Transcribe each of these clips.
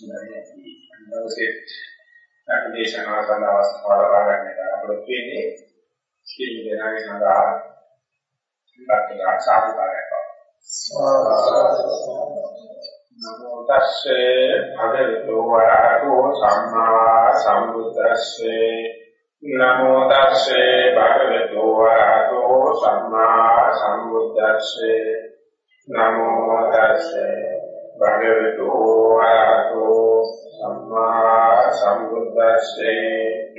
දවසේ ධර්මදේශනාව සඳහා අවස්ථාව ලබා ගන්න අපලොත් වෙන්නේ සිල් දෙනාගේ සඳහා ඉලක්කලා සාධකාරයක්. නමෝ තස්සේ භගවතු වරහතෝ සම්මා සම්බුද්දස්සේ නමෝ තස්සේ භගවතු වරහතෝ සම්මා සම්බුද්දස්සේ නමෝ තස්සේ භගවතු ආරහතෝ සම්මා සම්බුද්දස්සේ.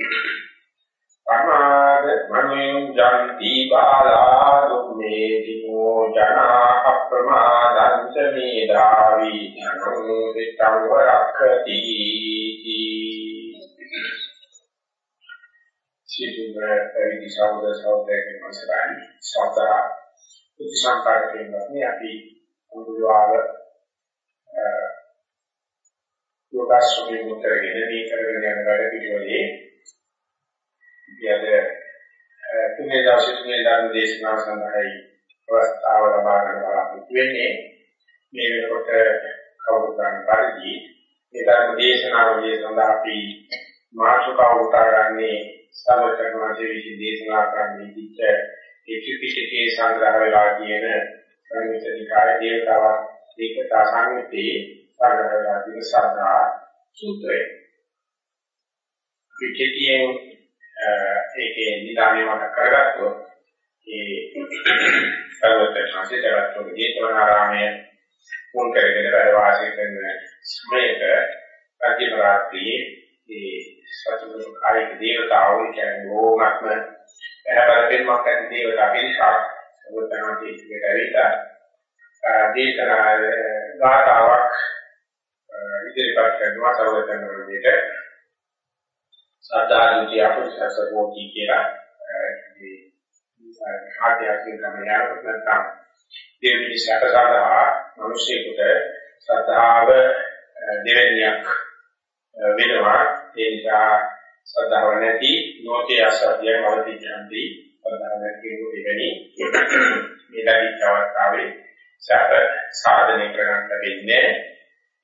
පමාද මනින් ජන්ති බාලා දුම්මේ දිනෝ ජනා අප්‍රමාදං ච මේධාවි ධනං විතං වරක්ඛති. සිතුම පරිදි සෞද සෞදයෙන් මාසරයි සතර උත්සාහයෙන් අපි මුදුවාව යෝගාශ්‍රමයේ මුතරගෙන මේ කරගෙන යන වැඩ පිළිවෙලේ ඉතියාද තුනේ දවසේ තුනේ ධර්ම දේශනාව සඳහායි අවස්ථාව ලබා ගන්න බලාපොරොත්තු වෙන්නේ මේ වෙනකොට කවුරු ගන්න පරිදි මේ ධර්ම දේශනාවලිය සඳහා අපි මාතෘකාව උදාගන්නේ සමකරණාදී විශේෂ දේශනා කරන්නේ ඉච්ඡ ඒ ත්‍රිපිටකයේ සංග්‍රහ වෙලා තියෙන සංවිතනිකාය දේවතාවක් ඒකතා සංගතේ සංග්‍රහලා තියෙන සද්ධා සූත්‍රය. පිටිතියෙන් ඒකේ නිදානේ මත කරගත්තොත් ඒ සර්වත්‍ංශයේ දවස්වල ජේතවනාරාමයේ මුල් කරගෙන වැඩ වාසය කරන ස්මේක ප්‍රතිපරාත්‍රී ඒ සතුරු කායික දේවතාවෝ කියන්නේ බොහොමත්ම පැහැපරපෙන්මක් ඇති දේවතා පිරිසක් සර්වත්‍ංශයේ ඉතිරි ඇවිල්ලා දේශනා ගාතාවක් ඉදිරිපත් කරනවා සර්වඥ වහන්සේට සාධාරණී අපසසෝති කියලා මේ ආධ්‍යාත්මික ගමනට නැත්නම් දෙවිනි සැකසඳහා මිනිසෙකුට සද්ධාව දෙවෙනියක් වෙනවා. ඒ නිසා සද්ධාව නැති නොතේ අසත්‍යය අවතිඥාන්දී සද්ධාව නැති කෙනෙකුට මේ ලැබිච්ච අවස්ථාවේ සැප සාධනය කරගන්න වෙන්නේ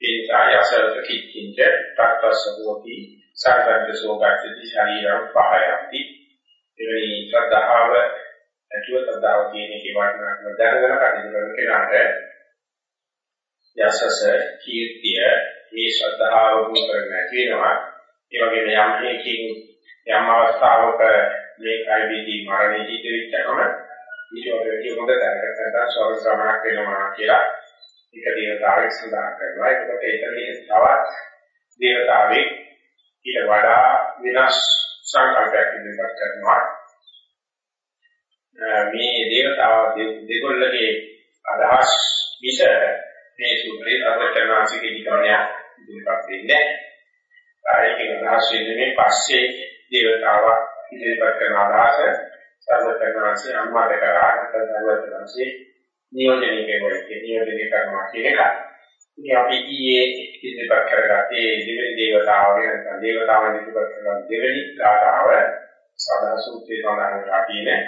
ඒ නිසා යසරත කිච්චින්ච තත්ත්වසෝති සාධන්ත සෝගාච්චති ශරීරම් පහයන්ති. එවැනි ශ්‍රද්ධාව ඇතුව ශ්‍රද්ධාව කියන එකේ වටිනාකම දැනගෙන කටයුතු කරන කෙනාට යසස කීර්තිය මේ ශ්‍රද්ධාව වුණ කරගෙන නැති වෙනවා. ඒ වගේම යම් හේකින් යම් අවස්ථාවක මේ කයිදී මරණය ජීවිතයකම ඊට වඩා හොඳ දැනකට නැත්නම් ස්වර්ග සමානක් වෙනවා කියලා එක දේවතාවෙක් සඳහන් කරනවා. ඒකට එතනින් තවත් දේවතාවෙක් ඊට වඩා වෙනස් සංකල්පයක් ඉදිරිපත් කරනවා. මේ දේවතාව දෙගොල්ලගේ අදහස් විස මේ සූත්‍රයේ අරචනාසික නිකමනය ඉදිරිපත් වෙන්නේ. ආයකින් අදහස් වෙන්නේ මේ පස්සේ දේවතාවක් ඉදිරිපත් කරන අදහස සර්වඥාන්සේ අනුමත කරා නැත්නම් සර්වඥාන්සේ නියෝජනය කරනවා නියෝජනය කරනවා කියන එක. ඉතින් අපි ඊයේ ඉදිරිපත් කරගත්තේ දෙවෙනි දේවතාවගේ නැත්නම් දේවතාවන් ඉදිරිපත් කරන දෙවෙනි ධාතාව සදා සූත්‍රයේ සඳහන් කරලා තියෙන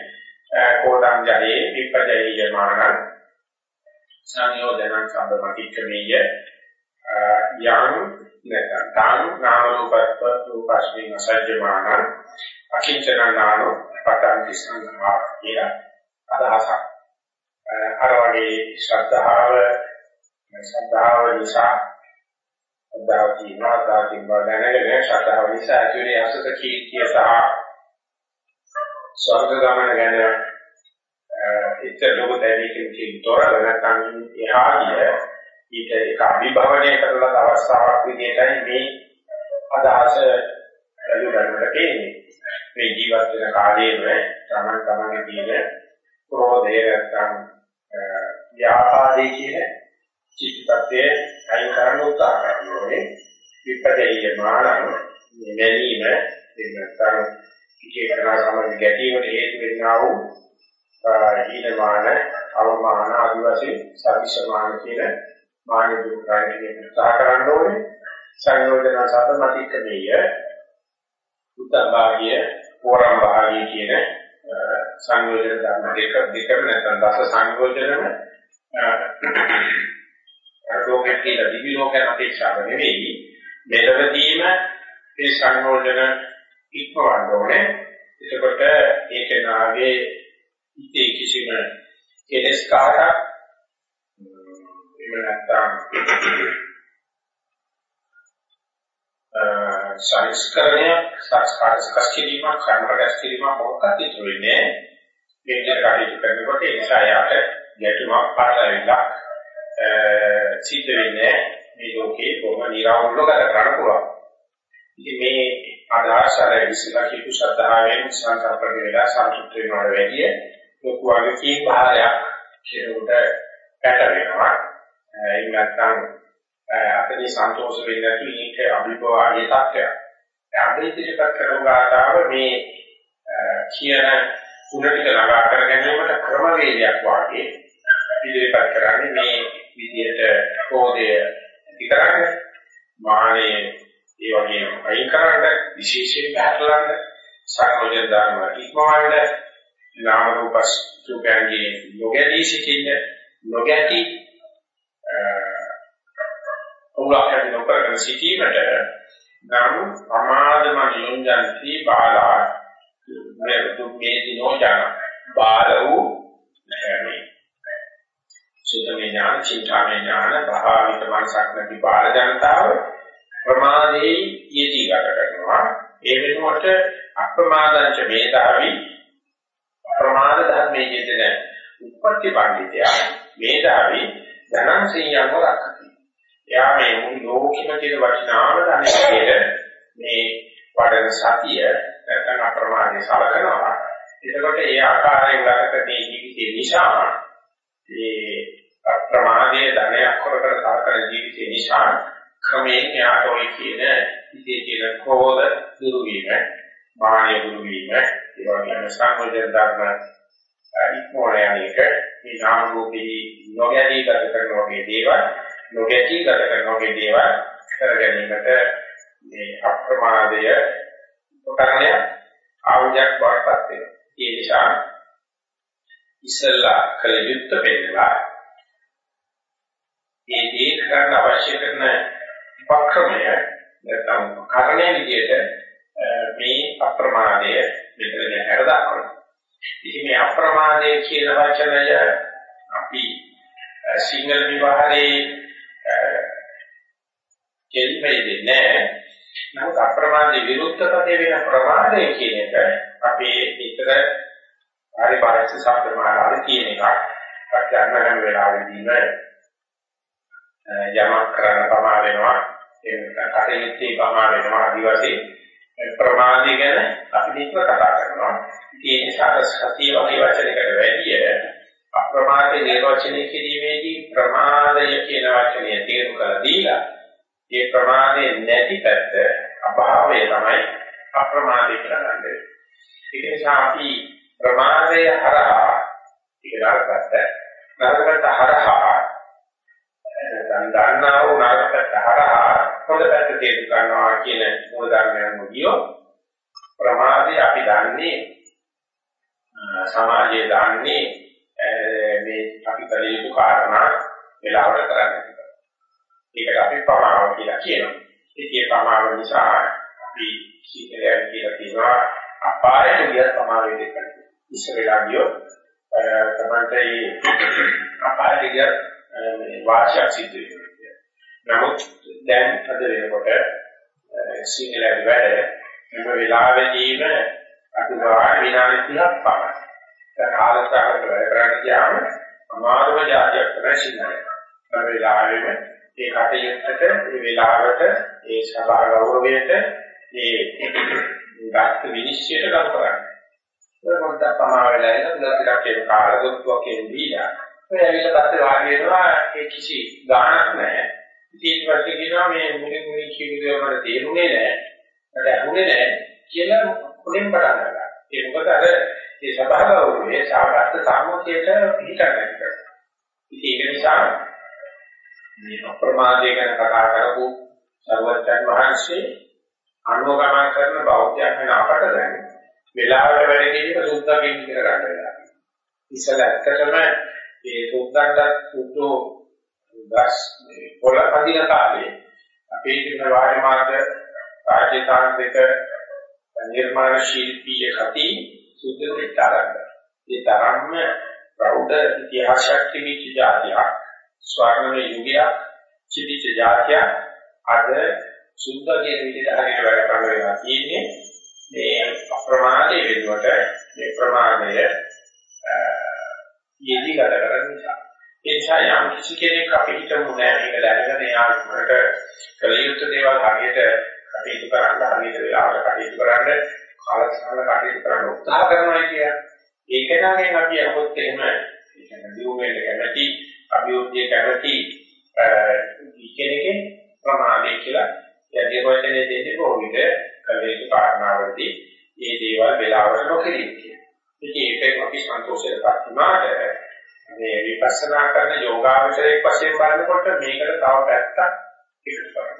කෝඩං ජලයේ විපජය යමාන සංයෝජනං සම්බමතික්‍රමීය යං නැත්නම් තාං නාම රූපත්ව රූපස්මින් සජ්ජමාන අකිංචන නානෝ පටන්ති සංඝා කියලා අදහසක්. අර වගේ ශ්‍රද්ධාව ශ්‍රද්ධාව නිසා ශ්‍රද්ධාව කියනවා දාතින් බඳනගෙන ශ්‍රද්ධාව නිසා ඇතුලේ අසත කීර්තිය සහ ස්වර්ග ගමන ගැන ඉතර ලොකු දෙයකින් තොරව නැත්නම් එහා ගිය ඊට ඒක අභිභවනය කරලා අවස්ථාවක් විදිහටයි මේ අදහස ලැබුණාට තියෙන්නේ. මේ ජීවත් වෙන කාලයේම තමන් තමන්ගේ තියෙන ක්‍රෝධය නැත්නම් ව්‍යාපාදේ කියන චිත්තත්වයේ අයින් කරන්න උත්සාහ කරනෝනේ විපදේය මානං මෙලීම එන්නතර විචේතනා සමග ගැටීමට හේතු වෙන්නා වූ ඊනමාන අවමාන ආදිවාසී සවිසමාන කියන මාන දුක් කාරණේ උත්සාහ කරන්න ඕනේ. සංයෝජන සම්පතික්කමේය උත්තභාගිය පෝරම් භාගිය කියන සංයෝජන ධර්ම දෙක දෙකම නැත්නම් දස සංයෝජනම ලෝකෙට කියලා දිවි ලෝකයන් අපේක්ෂාව නෙවෙයි මෙලවදීම ඒ සංයෝජන ඉක්මවන්න ඕනේ. එතකොට ඒක නාගේ ඉතේ කිසිම කෙලස් කාටක් එහෙම නැත්නම් සංස්කරණය සංස්කාර සකස් කිරීම කර්ම රැස් කිරීම මොකක්ද ඉතුරු වෙන්නේ මේ විදිහට කටයුතු කරනකොට ඒ නිසා යාට ගැටුමක් පාඩවිලා සිද්ධ වෙන්නේ මේ ලෝකේ බොහොම නිරවුල්ව ගත කරන්න පුළුවන්. ඉතින් මේ අදහස් අර ඉස්සලා කියපු ශ්‍රද්ධාවෙන් සංකල්ප වෙලා සතුට වෙනවට වැඩිය ලොකු වගකීම් භාරයක් කෙරුවට පැට වෙනවා. එහෙම නැත්නම් අපේ සන්තෝෂ වෙන්නේ නැති මේක අභිභවාගේ තත්ත්වයක්. අභිතිකත් කරන ගාතාව මේ කියන තුන ටික ළඟා කර ගැනීමට ක්‍රමවේදයක් වාගේ ඉදිරිපත් කරන්නේ මේ විදිහට ක්‍රෝධය ඇති කරන්නේ මානේ ඒ වගේම අයින් කරන්න විශේෂයෙන් පැහැරලන්න සක්‍රෝජ ධර්ම ඉක්මවන්න නාම රූප සුඛයන්ගේ නොගැටී සිටින්න නොගැටි උලක්කන නොකරගෙන සිටීමට නම් ප්‍රමාදමන යොන්ජන්ති බාලා. මේ දුක්ඛේ දිනෝජන බාල වූ නැහැ සුතමේ ඥාන, චින්තාමේ ඥාන, භාවිත මනසක් නැති බාල ජනතාව ප්‍රමාදේ යෙදී ගත කරනවා. ඒ වෙනුවට අප්‍රමාදංච වේදාවි. ප්‍රමාද ධර්මයේ යෙදෙන උපත්ති පඬිතයා වේදාවි. ධනං සියංව රක්ඛති. එයා මේ මුළු ලෝකෙම තියෙන වටිනාම ධනෙට මේ වඩන සතිය නැත්නම් අප්‍රමාදේ සලකනවා. එතකොට ඒ ආකාරයෙන් ගත කරන ජීවිතේ නිසා ඒ ප්‍රමාදයේ ධනයක් කරකර සාකර ජීවිතේ නිසා ක්‍රමයෙන් යාට ඔය කියන ඉතේ කියන කෝධ දුරු වීම, මානිය දුරු වීම, ඒ වගේම සංකෝචන ධර්ම ඉක්මෝණ යන්නේක මේ නාම රූපී නොගැටී ගත කරන වගේ දේවල්, නොගැටී ගත කරන වගේ දේවල් කර ගැනීමට මේ අප්‍රමාදය උපකරණය ආයුධයක් වඩපත් වෙනවා. ඒ නිසා ඉස්සල්ලා කළ යුත්තේ පෙන්නලා ඒ දේ කරන්න අවශ්‍ය කරන උපක්‍රමය නැත්නම් කරණය විදිහට මේ අප්‍රමාදය මෙතන හැර දක්වනවා. ඉතින් මේ අප්‍රමාදය කියන වචනය අපි සිංහල විවාහයේ කෙලිමේ දෙන්නේ නමුත් අප්‍රමාදයේ විරුද්ධ පදේ වෙන ප්‍රමාදය කියන එක අපේ විතර පරිපාලක ශබ්ද මාලාවේ තියෙන එකක්. අපි අන්නගම වෙලාවෙදීම යමක් කරන්න පමා වෙනවා. එන්න කටයුත්තේ පමා වෙනවා ආදි වශයෙන් ප්‍රමාදී ගැන අපි නිතර කතා කරනවා. ඒ නිසා සතිය වගේ වචනයකට වැඩිය අප්‍රමාදේ නිර්වචනය කිරීමේදී ප්‍රමාදය කියන වචනය තේරුම් කරලා දීලා ඒ ප්‍රමාදේ නැති පැත්ත අභාවය තමයි අප්‍රමාදේ කියලා ගන්නේ ඒ නිසා අපි ප්‍රමාදය හරහා කියලා ගත්ත නරකට හරහා නැත්නම් දන්නා වූ නරකට හරහා හොඳ පැත්ත තේරුම් ගන්නවා කියන මූල ධර්මයන් මුදියෝ ප්‍රමාදේ අපි දන්නේ සමාජයේ දන්නේ මේ අපි කල යුතු කාරණා වෙලාවට කරන්නේ. ඒකට අපි ප්‍රමාව කියලා කියනවා. ඒකේ ප්‍රමාව නිසා අපි සීලයන් කියලා කියනවා අපායට ගිය ප්‍රමාවය දෙකක්. ඉස්සරලා ගියොත් තමයි අපායට ගිය මේ වාචා සිද්ධ වෙනවා. නමුත් දැන් අද වෙනකොට සිංහල වැඩ හැම වෙලාවෙදීම අතුරා විනාඩි 30ක් පමණ. ඒ කාලසටහනට වැඩ කරන්න ගියාම අමාරුම જાතියක් තමයි සිංහලය. හැම වෙලාවෙම ඒ කටයුත්තට ඒ වෙලාවට ඒ සභා ගෞරවයට ඒ ගාස්ත විනිශ්චයට ගරු කරන්නේ. ඒක පොඩ්ඩක් පමා වෙලා ඉන්න පුළා ටිකක් ඒක කාලා දුක්වක් කියන්නේ ඔය ඇවිල්ලා පස්සේ වාඩි වෙනවා ඒ කිසි ගාණක් නැහැ. ඊට පස්සේ කියනවා මේ මුලින් මුලින් කියුවේ මට තේරුනේ නැහැ. මට අහුනේ නැහැ කියලා කොහෙන් පටන් ගන්නවා. ඒ මොකද අර ඒ සබහාවෝනේ සාගත සාමෝතියට පිටකට කරනවා. ඉතින් ඒක නිසා මේ අප්‍රමාදය ගැන කතා කරපු සර්වඥ වහන්සේ අනුගමන කරන බෞද්ධයන් වෙන අපට දැන් වෙලාවට වැඩ කිරීම සුද්ධකින් ඉගෙන ගන්න වෙනවා. ඉස්සල ඇත්තටම ඒ සුද්ධන්ට සුද්ධෝ ගස් පොළ පදින කාලේ අපේ ජීවන වාරි මාර්ග රාජ්‍යතාන්ත්‍රික නිර්මාණ ශිල්පීය කති සුද්ධ විතරක්. ඒ තරම්ම ප්‍රෞಢ ඉතිහාසයක් තිබිච්ච જાතියක් ස්වර්ණමය යුගයක් චිතිච්ච જાතියක් අද සුද්ධ කියන විදිහට හරියට වැඩ කරන වෙනවා කියන්නේ මේ අප්‍රමාදයේ වෙනුවට මේ ප්‍රමාදය යෙදී ගත කරන නිසා. ඒ නිසා යම් කිසි කෙනෙක් අපි හිතමු නෑ මේක දැනගෙන යාමකට කල යුතු දේවල් හරියට කටයුතු කරන්න හරියට වෙලාවට කටයුතු කරන්න කාලසටහන කටයුතු කරන්න උත්සාහ කරනවා කියන්නේ ඒක නගෙන් අපි අහුත් එහෙම කියන්නේ දියුමෙන්න කැමැති. අභියෝගයේ කැමැති කෙනෙක්ගේ ප්‍රමාණය කියලා යදී වචනේ දෙන්නේ කොහොමද කලේක කාරණාවලදී මේ දේවල් වෙලාවට නොකෙලින් කියන. ඉතින් ඒක අපි සන්තෝෂයටපත් වුණාට මේ විපස්සනා කරන යෝගාවචරයක් වශයෙන් බලනකොට මේකට තව පැත්තක් එකතු කරනවා.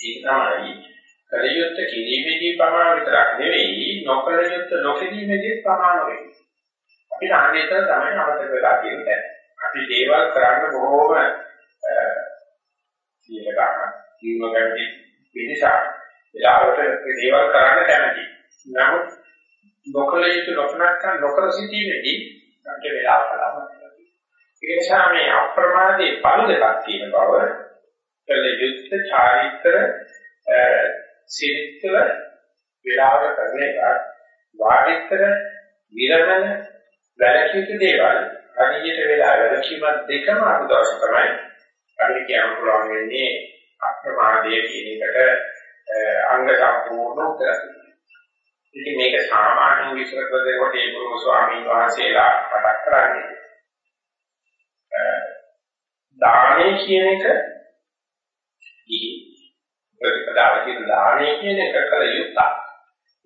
ඒක තමයි කලියුත් කිරීමේදී ප්‍රමාණ විතරක් නෙවෙයි නොකලියුත් නොකිරීමේදී ප්‍රමාණ වෙන්නේ. අපිට අනේතර තමයි අවශ්‍ය වෙලා තියෙන්නේ. අපි දේවල් කරන්න බොහෝම සියල ගන්න ජීව ගැටි පිළිසා වෙලාවට දේවල් කරන්න කැමති. නමුත් නොකල යුතු නොකනක් නොකර සිටීමේදී අපිට වෙලාව බලන්න. ඒ නිසා මේ අප්‍රමාදයේ පළු දෙකක් තියෙන බව කළ යුත්තේ චාරිත්‍ර සිරිත්‍ර වෙලාවට කරන එක වාදිත්‍ර විරමණ වැලකීතු දේවල් හරියට වෙලා වැලකීමක් දෙකම අනුදවස තමයි අපිට කියන්න පුළුවන් වෙන්නේ අප්‍රමාදයේ කියන එකට අංග සම්පූර්ණ උත්තර ඉතින් මේක සාමාන්‍ය විස්තර කරනකොට ඒ ගුරු ස්වාමීන් වහන්සේලා මතක් කරන්නේ දානය කියන එක දී ප්‍රතිපදාව කියන දානය කියන එක කල යුත්තක්.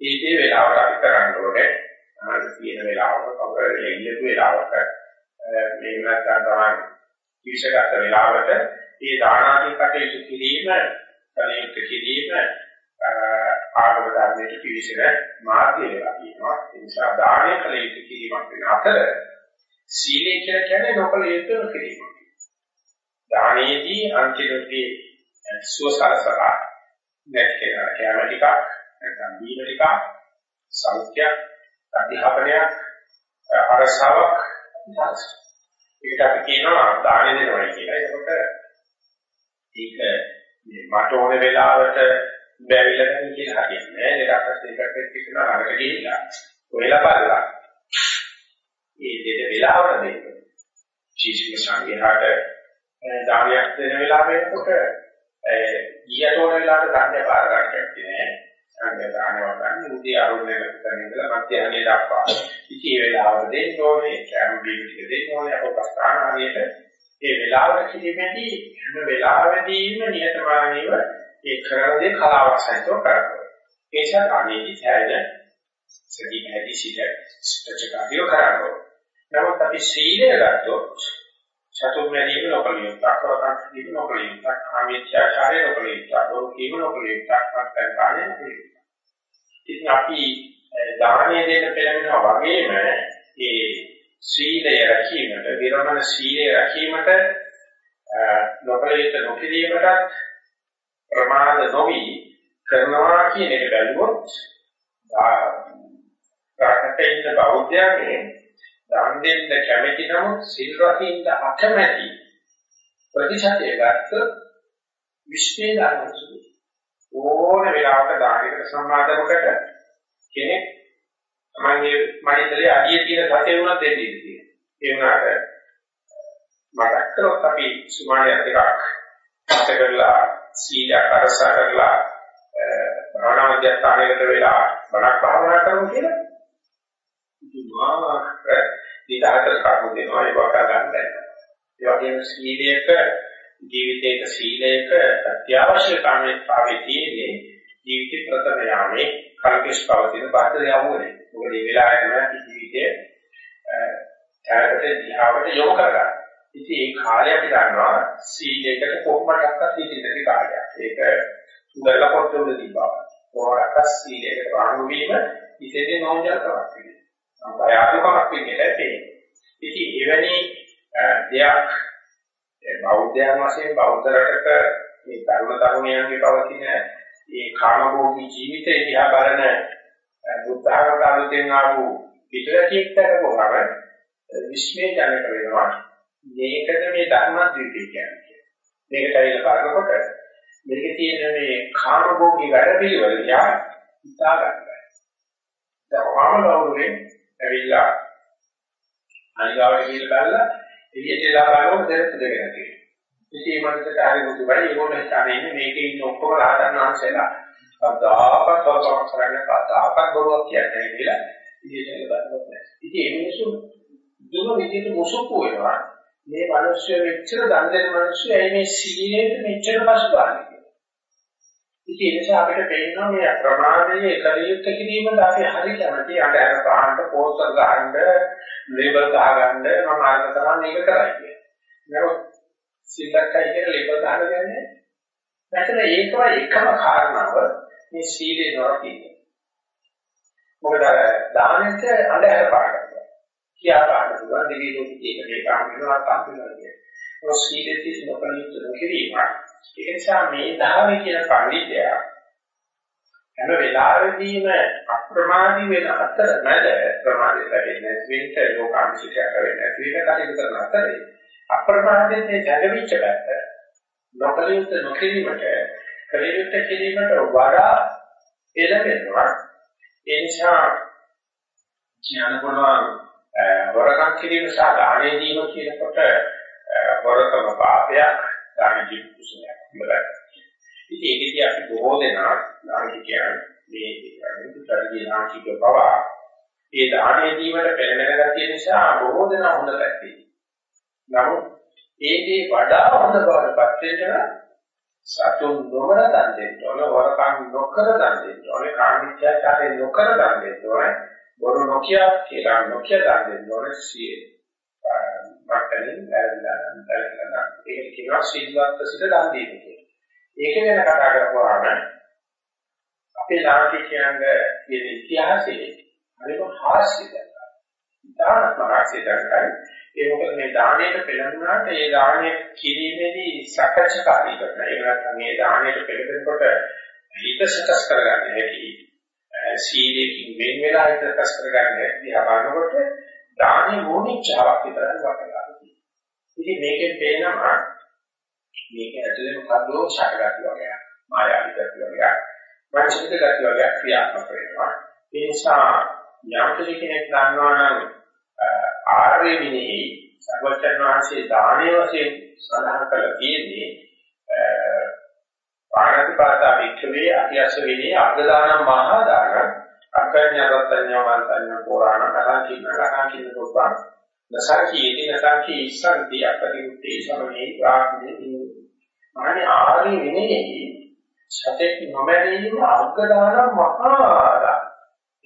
ඒකේ වෙලාවට අපි කරන්න ඕනේ. අනන්ත කියන වෙලාවක කවුරු එළියට වෙලාවක මේ නැත්නම් තමයි විශේෂගත වෙලාවට මේ දානාදී කටයුතු කිරීම කලියුත් කිරීම ආගම ධර්මයට පිවිසෙන මාර්ගය වෙලා තියෙනවා. ඒ නිසා දානය කලියුත් කිරීමක් වෙන අතර සීලය කියලා කියන්නේ නොකල යුතු කිරීම. දානයේදී අන්තිමදී සුවසලසලා නැත්නම් කැම ටිකක් නැත්නම් දීම ටිකක් සෞඛ්‍යයක් අධ්‍යාපනයක් අරසාවක් ඒකට අපි කියනවා දාන දෙනවා කියලා. ඒකට ඒක මට ඕන වෙලාවට බැරිලා නැහැ කියලා හරියන්නේ නෑ. ඒක අපිට ඒකට එක්කන අරගෙන ගිහිල්ලා ඔයලා බලලා මේ දෙද වෙලාවට දෙන්න. ජීවිත සංගයහට දානයක් දෙන වෙලාව වෙනකොට ඊයට ඕන වෙලාවට ගන්න පාර ගන්නට නෑ. සංගය දානවා ගන්න උදේ අරුණේ කරන ඉඳලා මධ්‍යහනේ දක්වා. ඉතින් මේ වෙලාව දෙන්න ඕනේ, කැම් බීම ටික දෙන්න ඕනේ, අපස්ථාන හරියට ඒ වෙලාවට කිරීමේදී හැම වෙලාවෙදීම නිහතමානීව ඒ කරන දේ කලාවක් සහිතව කරනවා. ඒ නිසා අනේදී සෑහෙන සති ඇති සිට ස්පච්චකාරිය කරනවා. නමුත් අපි සීලය ගත්තොත් චතුර්මැදීම නොකලියුත් අකවතක් දීම නොකලියුත් කාමීත්‍යාචාරය නොකලියුත් අදෝකීම නොකලියුත් අත්කාරය නොකලියුත්. ඉතින් අපි දානය දෙන්න පෙළඹෙනවා වගේම ඒ සීලය රැකීමට විරමණ සීලය රැකීමට නොකලිත නොකිරීමට ප්‍රමාද නොවි කරනවා කියන එක බැලුවොත් රාකටේන බෞද්ධයන්ගේ දන් දෙන්න කැමැති නමුත් සිල් රකින්න අකමැති ප්‍රතිශතය ගත්ත විශ්ේ දානසු ඕන වෙලාවක දානයකට සම්මාදමකට කෙනෙක් තමන්ගේ මනින්දලේ අඩිය තියෙන සතේ වුණත් දෙන්න ඉතියි. ඒ වුණාට මතක් කරොත් අපි සුමානියක් එකක් අත කරලා සීලයක් අරසා කරලා භාවනා මධ්‍යස්ථානයකට වෙලා බණක් භාවනා කරමු කියලා. ඉතින් මාක නිදාතර කරුණු දෙනවා ඒක වකා ගන්න බැහැ. ඒ වගේම සීලයක ජීවිතයක සීලයක අත්‍යවශ්‍ය කාමයේ තියෙන්නේ ජීවිත ප්‍රථම යාමේ කල්පිස් පවතින බාහිර යවුනේ. මොකද මේ වෙලාවේ තමයි ජීවිතයේ ඡායකට දිහාවට යොමු කරගන්න. ඉතින් ඒ කාලය අපි දන්නවා සීලයකට කොහොමදක්වත් ඉතිරි කාලයක්. ඒක උදේලා පොත්වල තිබ්බා. කොහොමදක් සීලයකට වහනු වීම ඉතින් නෝන්ජල්කමක් වෙනවා. බයාතුකමක් වෙන්නේ නැත්තේ. ඉතින් එවැනි දෙයක් බෞද්ධයන් වශයෙන් බෞද්ධ රටක මේ තරුණ තරුණියන්ගේ පවතින මේ කාමභෝගී ජීවිතය දිහා බලන බුද්ධ ආගමෙන් ආපු පිටරටියක් කරපුවම විශ්මය ජනක වෙනවා මේකද මේ ධර්මද්වීපය කියන්නේ. මේකට ඇවිල්ලා බලනකොට මේකේ තියෙන මේ කාමභෝගී වැඩ පිළිවෙල දිහා හිතා ගන්නවා. දැන් වමලවුනේ ඇවිල්ලා අනිවාර්ය කියලා බලලා එළියට දාලා බලනකොට දෙයක් දෙකක් තියෙනවා. ඉතින් මේ මනසට හරි මුතු වැඩි ඒගොල්ලෝ හිතන්නේ මේකේ ඉන්න ඔක්කොම රහතන් වහන්සේලා කවදාකවත් තවසක් කරන්නේ කවදාකවත් බොරුවක් කියන්නේ කියලා ඉතින් බලන්න බෑ. ඉතින් ඒ මිනිස්සු දුම විදිහට මුසුප්පු වෙනවා. මේ මිනිස්සු මෙච්චර දන් දෙන මිනිස්සු ඇයි මේ සීලයට මෙච්චර පසුබාන්නේ ඉතින් ඒ නිසා අපිට පේනවා මේ ප්‍රමාදයේ කලියුත් කිරීමද අපි හරි කැමති අnder ගහන්න පෝස්ටර් ගහන්න ලේබල් ගහගන්න මම ආයත කරන්නේ ඒක කරයි කියන්නේ. නමුත් සීලකයි කියන ලේබල් ගහන්න දෙන්නේ නැත්නම් ඒකම එකම කාරණාව මේ සීලේ නොරකින්නේ. මොකද දානෙට අnder පාඩක. කියා පාඩක දුන්න දෙවි ලෝකයේ ඒක කාම වෙනවා තමයි කියන්නේ. ඔය සීලේ තියෙන නොකලියුත් නොකිරීම ඒ නිසා මේ ධාමේ කියන පඬිතය හැම වෙලාවෙදීම අප්‍රමාදී වෙන අතර මැද ප්‍රමාදයට වෙන්නේ වින්ට ලෝකාංශිකය කරන්නේ විවිධ කටයුතු කරන අතරේ අප්‍රමාදයේ ජගවිච්ච පැත්ත නොකලියුත් නොකිරීමට කලියුත් කිරීමට වඩා එළවෙනවා ඒ නිසා ඥාන ගුණ වරකම් කිරීම සහ දානේ දීම කියනකොට වරකම පාපයක් දාන ජීවිත කුසලයක්. ඉවරයි. ඉතින් ඒකදී අපි බොහෝ දෙනා දාන කියන්නේ මේ පුතරගේ නාකික බව ඒ දානයේ දීමට පෙළෙන ගැතිය නිසා බොහෝ දෙනා හොඳ පැත්තේ. නමුත් ඒකේ වඩා හොඳ බවටපත් වෙන්න සතුන් නොවන දන් දෙන්න ඕන වරකම් නොකර දන් දෙන්න ඕන කාමීත්‍යාචාරය නොකර දන් දෙන්න ඕන බොරු නොකිය කියලා නොකිය දන් දෙන්න ඕන සිය මට්ටමින් වැරදිලා නැත්නම් ඒක කියනවා සිල්වත් සිට දන් දීම කියලා. ඒක ගැන කතා කරපුවාම අපේ ලාංකික කියන්නේ මේ ඉතිහාසයේ හරිම හාස්‍යයක්. දානත් මහාසය දක්වයි. ඒ මොකද මේ දාණයට පෙළඹුණාට ඒ දාණය කිරීමේදී සකච්ඡාකාරී කරන. ඒ නැත්නම් මේ දාණයට පෙළඹෙනකොට හිත සකස් කරගන්න හැටි සීලයෙන් වෙන් වෙලා හිත සකස් කරගන්න හැටි බලනකොට දානේ මොනිච්චාවක් විතරයි වටලා තියෙන්නේ. ඉතින් මේකෙන් පේනවා මේක ඇතුලේ මොකද්ද ශාකගත වගේ මායාවී ගති වගේ වංශික ගති වගේ ක්‍රියාත්මක වෙනවා. ඒ නිසා යම් කෙනෙක් දන්නවා නම් ආර්ය විනී සර්වචන් වහන්සේ දානේ වශයෙන් සඳහන් කළ තියෙන්නේ පාරතිපාතා වික්‍රේ අධ්‍යස්ස විනී අග්‍රදාන මහා දාන අකඤ්ඤවත්තඤ්ඤවන්තඤ්ඤ පුරාණ කතාකින කතාකින දුප්පා නසකීති නසකී ඉස්සන්ති අපරිඋත්තේ සමනේ ප්‍රාඥේ මානි ආරි විනේහි සතෙක් නොමැරීම අග්‍රදාන මහා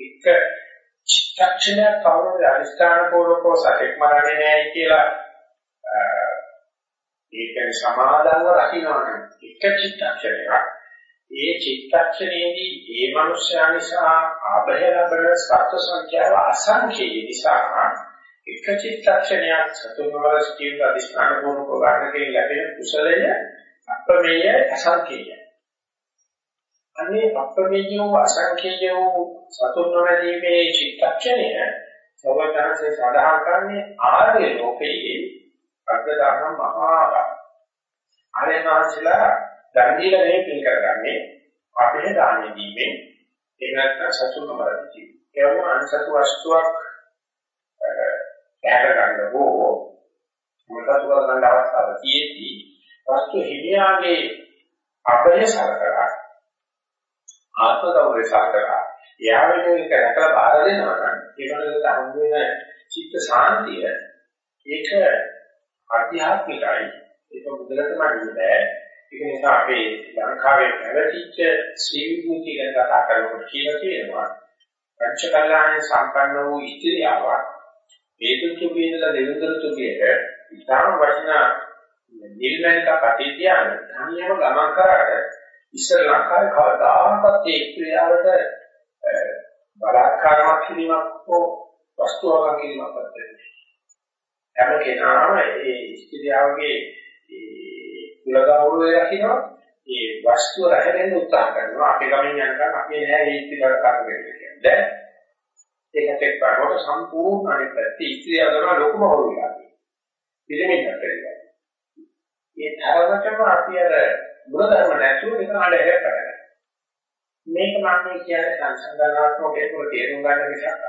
එක චිත්තක්ෂණයක් කවුරුද? අනිස්ථාන පූර්වකව සතෙක් මරන්නේ නැහැ කියලා ඒක සමාදන්ව රකින්නවනේ. එක චිත්තක්ෂණයක්. ඒ චිත්තක්ෂණයේදී ඒ මනුෂ්‍යයා නිසා ආභය ලැබෙන සත්‍ය සංඛ්‍යාව අසංඛේය නිසා එක චිත්තක්ෂණයක් සතුනවල සිටින අධිෂ්ඨාන පූර්වක ගන්නකේ ලැබෙන කුසලය අපමේය අසංඛේයයි. අනේ අපමේය වූ අසංඛේය වූ සතුනවලීමේ චිත්තක්ෂණය සවදාසේ සඳහන් කරන්නේ ආර්ය ලෝකයේ අග්‍රදාන මහා ආර්යනාශිලා දන් දීලා මේ පින් කරගන්නේ අපේ දානෙ දීමෙන් එහෙම නැත්නම් සතුටු මරදී. ඒ වගේම අන්සතු වස්තුවක් ඈත ගන්න හෝ මොකක්ද කරන්න අවස්ථාව තියෙද්දී වස්තු හිමියාගේ අපේ සලකලා ආත්ම ගෞරවය සලකලා එයා වෙනුවෙන් කරකලා බාර දෙනවා නම් ඒකට හම්බ වෙන චිත්ත සාන්තිය ඒක ආධ්‍යාත්මිකයි ඒක මුදලට මනින්නේ ඒක නිසා අපේ ලංකාවේ පැවතිච්ච ශ්‍රී විභූතිය ගැන කතා කරනකොට කියලා කියනවා පංචකල්යාණ සම්පන්න වූ ඉතිරියාවක් හේතුතුගේ ඉඳලා දෙවිඳුතුගේට ඉතාම වටිනා නිල්මනික ප්‍රතිඥාන ධනියම ගමන් කරාට ඉස්සර ලංකාවේ කවදාකවත් ඒ ක්‍රියාවට බලාත්කාරයක් කිරීමක් හෝ වස්තුවක් කිරීමක් නැහැ. හැම කෙනාම ඒ ඉස්තිරියාවගේ කුල ගෞරවය රකින්නවා ඒ වස්තුව රැහෙන්න උත්සාහ කරනවා. අපි ගමෙන් යනකම් අපි නෑ ඒ ඉතිරි කරගෙන කියන්නේ. දැන් ඒකත් එක්ක බලනකොට සම්පූර්ණ අනිත් පැත්තේ ඉතිරි අදන ලොකුම හොරු වෙලා තියෙනවා. පිළිමෙන්නට වෙනවා. ඒ තරමටම අපි අර බුදුදහම නැතුව ඒක අඬහැර කරගන්නවා. මේක මම මේ කියන්නේ සංසන්දනාත්මක ඒක තේරුම් ගන්න විදිහක්.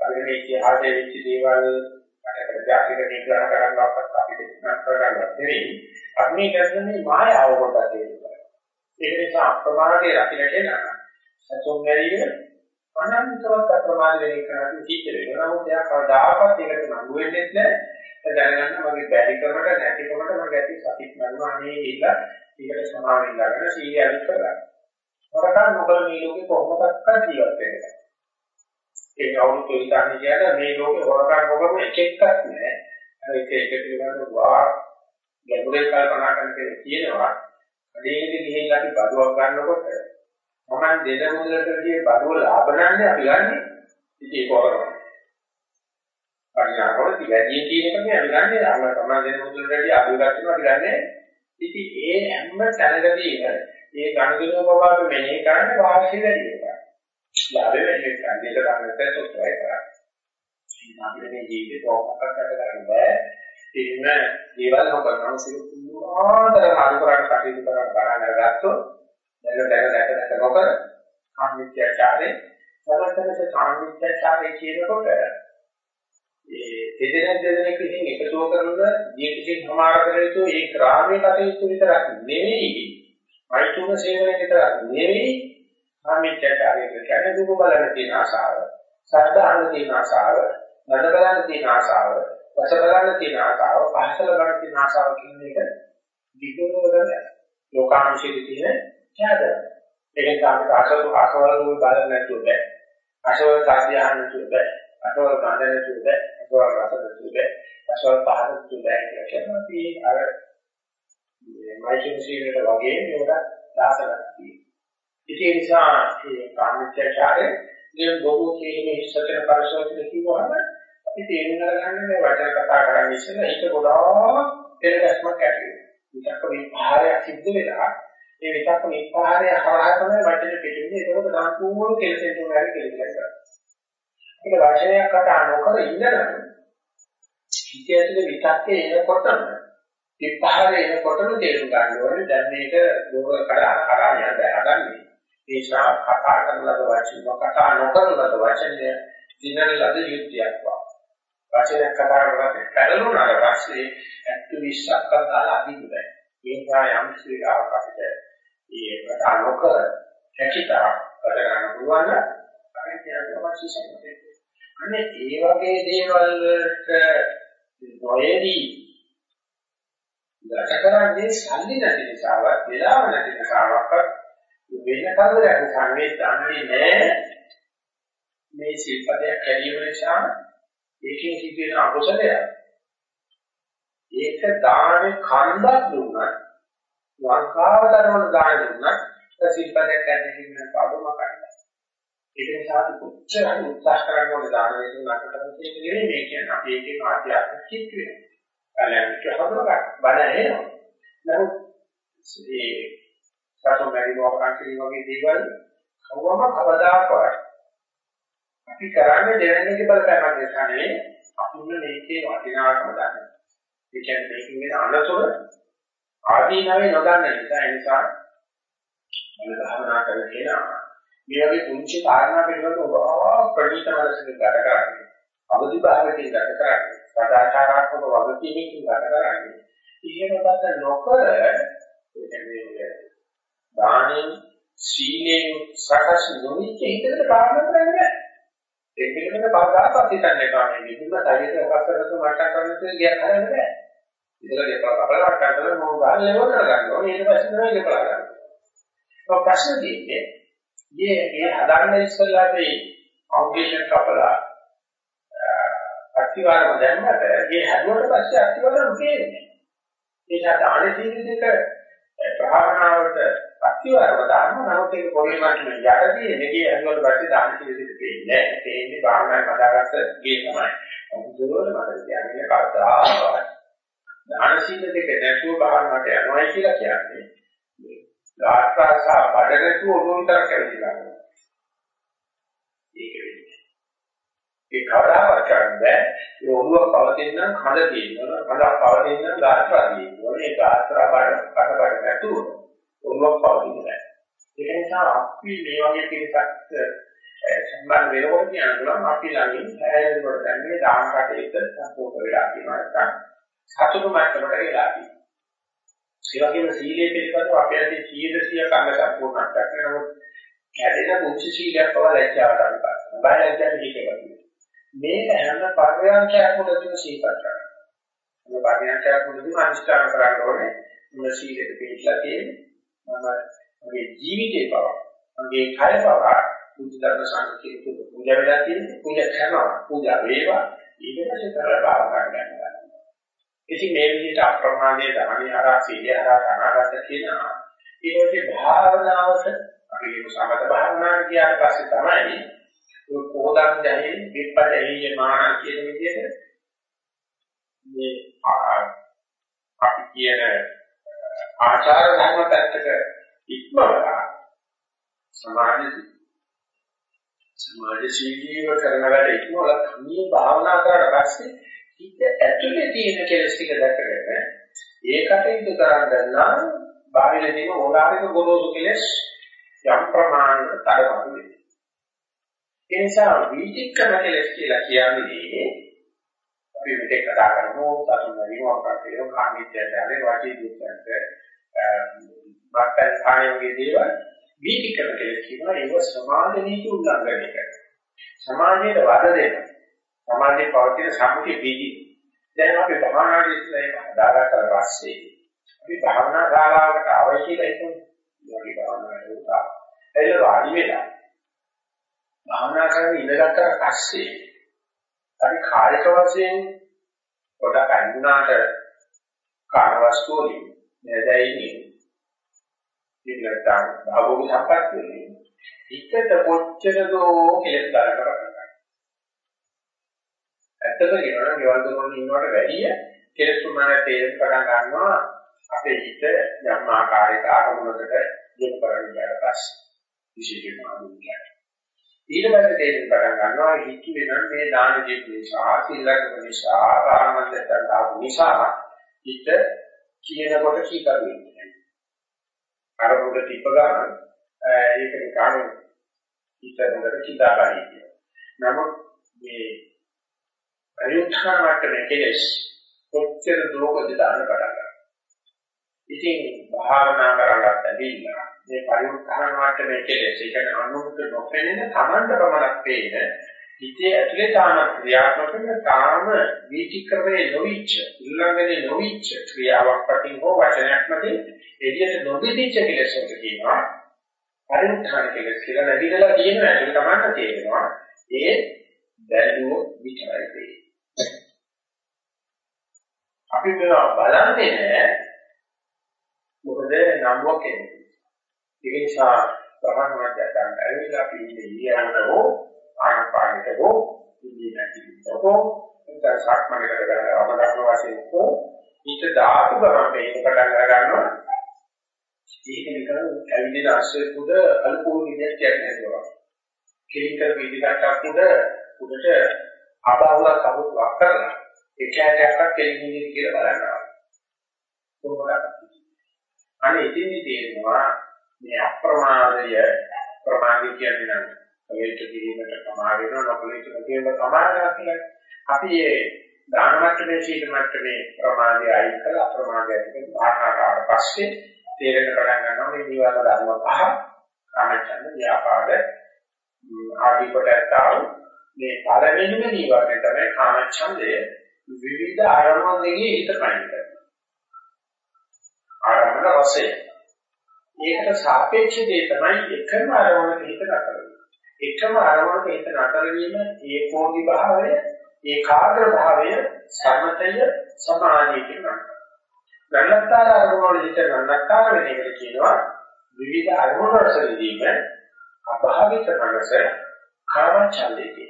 අර මේ ඉතිහාසයේ වෙච්ච දේවල් අකට ජාතික නිග්‍රහ කරන්නවත් අපිට ඉස්මතු කරගන්නවත් නෙවෙයි. අපි මේ කරන්නේ මායාව කොට තේරුම් ඒක නිසා අප්‍රමාදයේ රකින්න කෙනා සතුන් ගැරීම අනන්තවත් අප්‍රමාද වෙන කරන්නේ සිද්ධ වෙනවා. නමුත් එයා කවදාකවත් ඒකට නඟු වෙන්නේ නැහැ. දැනගන්න මගේ බැරිකමට නැතිකමට මගේ ඇති සතිත් නරුවා අනේ ඉilla ඊකට සමාවෙන්න ගන්න සීය අනිත් කරගන්න. මොකටද මොකද මේ ලෝකේ කොහොමදක්වත් ජීවත් වෙන්නේ. ඒ කවුරුත් හිතන්නේ කියන්නේ මේ ලෝකේ හොරකම් මොකම එක එකක් නෑ. ඒක එක පිළිබඳව වා ගැඹුරින් කල්පනා කරන කෙනෙක් කියනවා. අදේකදී ගිහින් අපි බඩුවක් ගන්නකොට මම දෙන මුදලටදී බඩුව ලාභනන්නේ අපි ගන්නෙ. ඉතින් ඒක හොරකම්. පරිණාමවලදී වැඩි තියෙන එකනේ අපි ගන්නෙ. අර තමයි දෙන මුදලටදී අපි ගන්නවා අපි ගන්නෙ. ඉතින් ඒ හැම තැනකදීම මේ ගණදිනුව බවට මෙහෙ කරන්න වාසිය වැඩි වෙනවා. ලාභෙ වැඩි වෙනවා. මේක ගන්නත් සොත්වයි කරන්නේ. අපිට මේ ජීවිතේ කොහොමද කරන්න බෑ. ඉන්න දේවල් නොකරන සියලු පුදුමාතර අනුකරණ කටයුතු කරන බාහන ගත්තොත් දැක දැක දැක දැක නොකර කාමීත්‍යචාරේ සමස්තනස කාමීත්‍යචාරේ කියනකොට ඒ දෙදෙනෙක් දෙදෙනෙක් විසින් එකතු කරන ජීවිතේ සමාර කර යුතු ඒ ග්‍රාමීය කටයුතු විතරක් නෙවෙයි. මෛත්‍රුණ සේවනය විතරක් නෙවෙයි. කාමීත්‍යචාරය කියන්නේ දුක බලන තියෙන ආශාව සද්ධාහන තියෙන ආශාව නඩ බලන තියෙන ආශාව වශ බලන්න තියෙන ආසාව, පහසල ගන්න තියෙන ආසාව කියන එක විකෝරවල ලෝකාංශයේ තියෙන ඡාද. ඒක තමයි අසතු අසවල බලන්න නැතුව බෑ. අසවල සාධ්‍යයන් නැතුව බෑ. අසවල ගන්න නැතුව බෑ. අසවල රස නැතුව බෑ. අසවල පහල නැතුව බෑ කියලා කියනවා. අර මයිකල් සීනට වගේ මේකට දාසයක් තියෙනවා. ඒ නිසා මේ කාමච්ඡාචාරයේ නියම බොහෝ කීමේ ඉස්සතර පරිශෝධන කිව්වම අපි තේරුම් ගන්න මේ වචන කතා කරන්නේ ඉස්සෙල්ලා ඒක ගොඩාක් පෙරදැස්මක් ඇති වෙනවා. විතක්ක විපාරයක් සිද්ධ වෙලා ඒ විතක්ක විපාරය හරහා තමයි වචන පිටින්නේ ඒක සම්පූර්ණ කෙලෙසෙන් උනාරි කෙලෙසලා කරා. ඒක වචනයක් කතා නොකර ඉඳලා හිතේ ඇතුලේ විතක්කේ එනකොටම විපාරය එනකොටම තේරුම් ගන්න ඕනේ දැන් මේක ලෝක කරා කරා යන හදන්නේ. ඒ ශා කතා කරන ලද වචන කතා නොකරන ලද වචනය දිනන ලද යුද්ධයක් වගේ. වචනයක් කතා කරලා පැනලුණාට පස්සේ 20ක් අදාලා අදින්න බෑ. ඒ නිසා යම් ශ්‍රීකාවක් අපිට මේ කතා නොකර හැකිතා වැඩ ගන්න පුළුවන් නම් අපි කියන්න අවශ්‍ය සම්පතේ. අනේ ඒ වගේ දේවල් වලට නොයේදී ගත කරන්නේ සල්ලි නැති නිසාවත්, වෙලාව නැති නිසාවත් වෙන කවුරුහරි සංවේද දන්නේ නැහැ. මේ සිල්පදයක් කැඩීම නිසා ඒකෙන් සිදුවෙන අකුසලය ඒක දානේ කන්දක් දුන්නා ලංකාව ධර්මන දාන දුන්නා සිල්පදයක් ගන්න කියන පාඩම ගන්න. ඒක නිසා කොච්චර හරි උත්සාහ කරන්න ඕනේ දාන වේදන නටන කියන නෙවෙයි මේ කියන්නේ අපි ඒකේ ආධ්‍යාත්මික කිත් වෙනවා. කලින් කියහදලා බණ එනවා. නමුත් මේ සතුන් මැරි මොකක්ද වගේ දේවල් කවවම කවදාකවත් අපි කරන්නේ දෙවෙනිගේ බලපෑමක් නිසා නෙවෙයි අපුන්න මේකේ වටිනාකම ගන්න. ඒ කියන්නේ මේකෙන් වෙන අනතුර ආදීනවේ නොදන්න නිසා ඒ නිසා මම භාවනා කරන කෙනා මේ වගේ පුංචි කාරණා පිළිබඳව ප්‍රණීත මනසකින් ගත කරන්නේ. අවදි භාවයෙන් ගත කරන්නේ. සදාචාරාත්මක වගකීමකින් ගත කරන්නේ. ඉහෙමකට නොකර ඒ කියන්නේ දානෙන් සීලෙන් සකස් නොවිච්ච හිතකට පාරමිතා කරන්නේ ඒ පිළිබඳ කවදාකවත් හිතන්නේ නැහැ. විදුම ශරීරය වස් කරනතු මට්ටම් කරනතු ගියක් හරියන්නේ නැහැ. ඉතල දෙපා කපලා මට්ටම් කරලා මොන ගාල් ලෙව කරගන්නවා. ඊට පස්සේ තමයි දෙපා ගන්නවා. ඔය ප්‍රශ්න තියෙන්නේ මේ මේ හදාගන්න ඉස්සෙල්ලාදී ෆවුන්ඩේෂන් කපලා අක්තිවාරම දැම්මට මේ හැදුවට පස්සේ අක්තිවාරම තියෙන්නේ. ඒක දාන සීල දෙක භාවනාවට අත්‍යවශ්‍යම දාන්න නමුත් ඒක පොළේ මට්ටමේ යටදී මෙගේ ඇඟවල පැත්තේ දාන කීයකට පේන්නේ නැහැ. තේන්නේ භාවනාවේ මදාගත්ත ගේ තමයි. අමුතුවල මට කියන්නේ කතාවක්. දාන සීල දෙක නැතුව භාවනාවට යනවා කියලා කියන්නේ ගාත්‍රාසා බඩනතු ඔළුව විතර කැවිලා. ඒක වෙන්නේ. ඒ කවදාවත් කරන්න බෑ. ඒ ඔළුව පවතින නම් කඩ තියෙනවා. කඩ පවතින නම් ගාත්‍රා තියෙනවා. මේ ගාත්‍රා බඩ කඩ බඩ නැතුව ඔළුව පවතින්නේ නැහැ. ඒක නිසා අපි මේ වගේ පිටසක් සම්බන්ධ වෙනකොට කියනවා අපි ළඟින් හැරෙනකොට දැන්නේ දාන කටයුත්ත සම්පූර්ණ වෙලා තියෙනවා නැත්නම් සතුටු මට්ටමකට වෙලා තියෙනවා. ඒ වගේම සීලයේ පිළිබඳව අපේ ඇති 100 කංග සම්පූර්ණක් කරනකොට කැඩෙන කුංචි සීලයක් බව ලැජ්ජාවට අනුපාත. බය ලැජ්ජාවේ හිතේ මේක හැම පරිවර්තනයක් මුලදීම සීපත් කරනවා. මේ පරිවර්තනයක් මුලදීම අනිෂ්ඨාන කරන්න ඕනේ. මේ සීලෙට පිළිලා තියෙන්නේ මම මගේ ජීවිතේ බව. මගේ කය බව පුදු ධර්ම සංකේත පූජා වෙලා තියෙන්නේ පූජා කරනවා පූජා වේවා ඊට පස්සේ කරලා භාවනා කරනවා ඉතින් මේ විදිහට අප්‍රමාදයේ ධර්මී හරහා සීලය හරහා අනාගත කියනවා ඊට පස්සේ භාවනාවට අපි කියමු සමත භාවනාව කියන පස්සේ තමයි ඔය පොදන් දැහි විපදෙහිය මාන කියන විදිහට මේ අපි කියන ආචාර ධර්ම පැත්තක ඉක්මවලා සමාධි සමාජශීලීව කරන වැඩ ඉක්මවල කන්නේ භාවනා කරලා පස්සේ හිත ඇතුලේ තියෙන කෙලස් ටික දැකගෙන ඒකට ඉද කරන්න නම් බාහිර තියෙන ඕලාරික ගොරෝසු කෙලස් යම් ප්‍රමාණයකට තරමක් වෙනවා. ඒ නිසා වීතික්‍රම කෙලස් කියලා කියන්නේ අපි මෙතෙක් කතා කරමු සතුන් වෙනුවක් කරේ කාණිත්‍යයන්ගේ වාචික දුක්ඛන්ත බක්තන් ස්ථානයේ දේවල් වීතිකරණ කියලා කියනවා ඒක සමාජ නීති උල්ලංඝනය කරනවා. සමාජයට වද දෙනවා. සමාජයේ පවතින සම්මුතිය වීදි. දැන් අපි භාවනාවේ ඉස්සෙල්ලා ඒක හදාගත්තා පස්සේ අපි භාවනා ශාලාවකට ආවයි කියලා හිතමු. මේ භාවනාවට උදා. එළ වාඩි වෙලා භාවනා කරගෙන ඉඳගත්තා පස්සේ අපි කායික වශයෙන් පොඩක් අඳුනාට කාණ වස්තු වලින් නැදයිනේ ඉතින් නැත්නම් භාවෝග සම්පත් වෙන්නේ. හිතට කොච්චර දෝ කෙලස් දාලා කරගන්නවා. ඇත්තද කියනවා ගෙවල් දොරවල් ඉන්නවට වැඩිය කෙලස් ප්‍රමාණය තේරුම් පටන් ගන්නවා අපේ හිත යම් ආකාරයක ආරමුණකට යොමු කරගෙන ගියාට පස්සේ විශේෂයෙන්ම ආමුඛය. ඊට පස්සේ තේරුම් පටන් ගන්නවා හිත වෙනන් මේ දාන දීප නිසා සීලක නිසා ආරමණයට ආපු නිසා හිත කියනකොට කී කරුවේ අර මුද තිබ්බ ගමන් ඒක නිකන් ඉස්සරහට කිදා ගන්න කියනවා. නමුත් මේ පරිඋත්ථාන මට්ටමේ කෙලස් කොච්චර දුරකද දාන්න පටන් ගන්නවා. ඉතින් භාවනා කරලා ඇවිල්ලා මේ පරිඋත්ථාන මට්ටමේ කෙලස් ඒක අනුමුත නොපෙනෙන තමන්ට පමණක් පේන හිතේ ඇතුලේ තාම ක්‍රියාත්මක වෙන තාම වීතික්‍රමයේ නොවිච්ච උල්ලංඝනයේ නොවිච්ච ක්‍රියාවක් වටින් හෝ වචනයක් මතින් එළියට නොවිදිච්ච කෙලෙස් වලට කියනවා. පරිඋත්ථාන කෙලෙස් කියලා නැතිදලා තියෙනවා. ඒක තමයි තේරෙනවා. ඒ බැලුව විචාරයි අපි මේවා බලන්නේ නැහැ මොකද නම්වක් එන්නේ. ඒක නිසා බහන මැදට ඇවිල්ලා අපි ඉන්නේ ඊයරනෝ ආනපානිට හෝ ඉන්නේ නැතිවෙන්නකෝ ඉතින් සක්මනකට ගන්න අවදාන වශයෙන් හෝ ඊට ධාතු ගමන් මේක පටන් අර ගන්නවා ඒක නිකන් ඇවිදින අස්සේ කුඩ අල්පෝ විදියට කියන්නේ නේද කෙලිකර පිටිකටක් උඩ උඩට අබාවුවක් අමුත් වක් කරලා එක හැටයක් කෙලින් ඉන්නේ කියලා බලනවා. කොහොමද අනේ ඉතින් තේරෙනවා මේ අප්‍රමාදය ප්‍රමාදී කියන්නේ නම් කලෙට කිරීමට සමා වෙනවා නොකලෙට කිරීමට සමානනවා කියලා. අපි මේ දාන මට්ටමේ සීල මට්ටමේ ප්‍රමාදය අයින් කරලා අප්‍රමාදය ඇතිවෙන භාවනාවට පස්සේ තේරෙන පටන් ගන්නවා මේ නිවාස ධර්ම පහ කාමචන්ද ව්‍යාපාද ආදී කොට ඇත්තාව මේ පළවෙනිම නිවාසය තමයි කාමචන්දය විවිධ ආරම්භ දෙකේ හිත පයින් කරනවා. ආරම්භන වශයෙන් ඒකට සාපේක්ෂ දේ තමයි එකම ආරම්භක හිත කරන්නේ. එකම අරමුණක හිත නතර වීම ඒකෝදි භාවය ඒකාග්‍ර භාවය සමතය සමාධිය කියනවා. ගණ්ඩාර අරමුණ හිත ගණ්ඩාර වෙන එකට කියනවා විවිධ අරමුණ රසදීම අභාවිත මනස කාම ඡන්දේ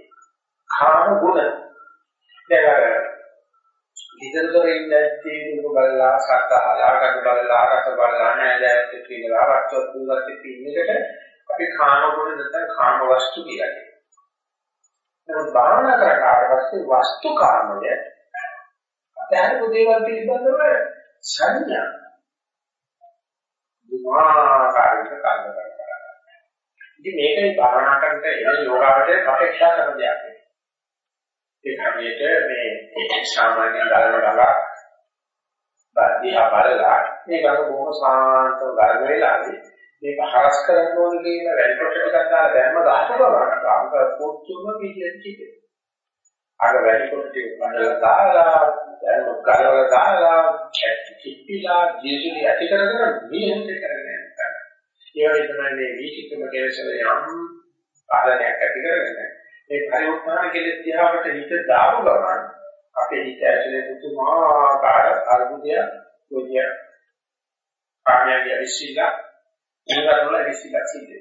කාම ගුණ දැන් ඉදිරියට ඉඳී දුක බලලා සත්හලා කඩ බලලා රස බලලා නෑදෑත් කියලා වස්තුත් දුවත් පින්නකට අපි කාම ගුණ නැත්නම් කාම වස්තු කියලා කියනවා. නමුත් භාවනා කරලා පස්සේ වස්තු කාමය අධ්‍යාත්ම දේවල් පිළිබඳව සංඥා දුමාකාරික කාර්ය කරනවා. ඉතින් මේකේ භාවනා කරනට එන යෝගාවචරය අපේක්ෂා කරන දෙයක්. ඒ කමියට මේ සාමාන්‍ය ගලන ගල බද්ධියා බලලා මේ ගල බොහොම සාන්තව ගලන වෙලාවේ මේක හරස් කරන්න ඕනේ කියන වැඩ කොට එකක් දාලා දැම්ම ගහපු ගමන් කාමක පොත්තුම පිටියෙන් කිව්වේ. අර වැඩ කොට ටික බඩලා දාලා දැන් ගලවල දාලා කිප්පිලා ජීවිතය ඇති කරගෙන නියන්ත්‍රණය කරගෙන යනවා. ඒ වගේ තමයි මේ වීතිකම කෙලෙසල යම් පාලනයක් ඇති කරගෙන ඒ පරිවර්තන කෙලෙස් දිහාට හිත දාපු ගමන් අපේ හිත ඇතුලේ පුදුමාකාර අර්බුදය කොදිය කාර්යය විශ්ිලා ඒවල වල විශ්ිලා සිද්ධ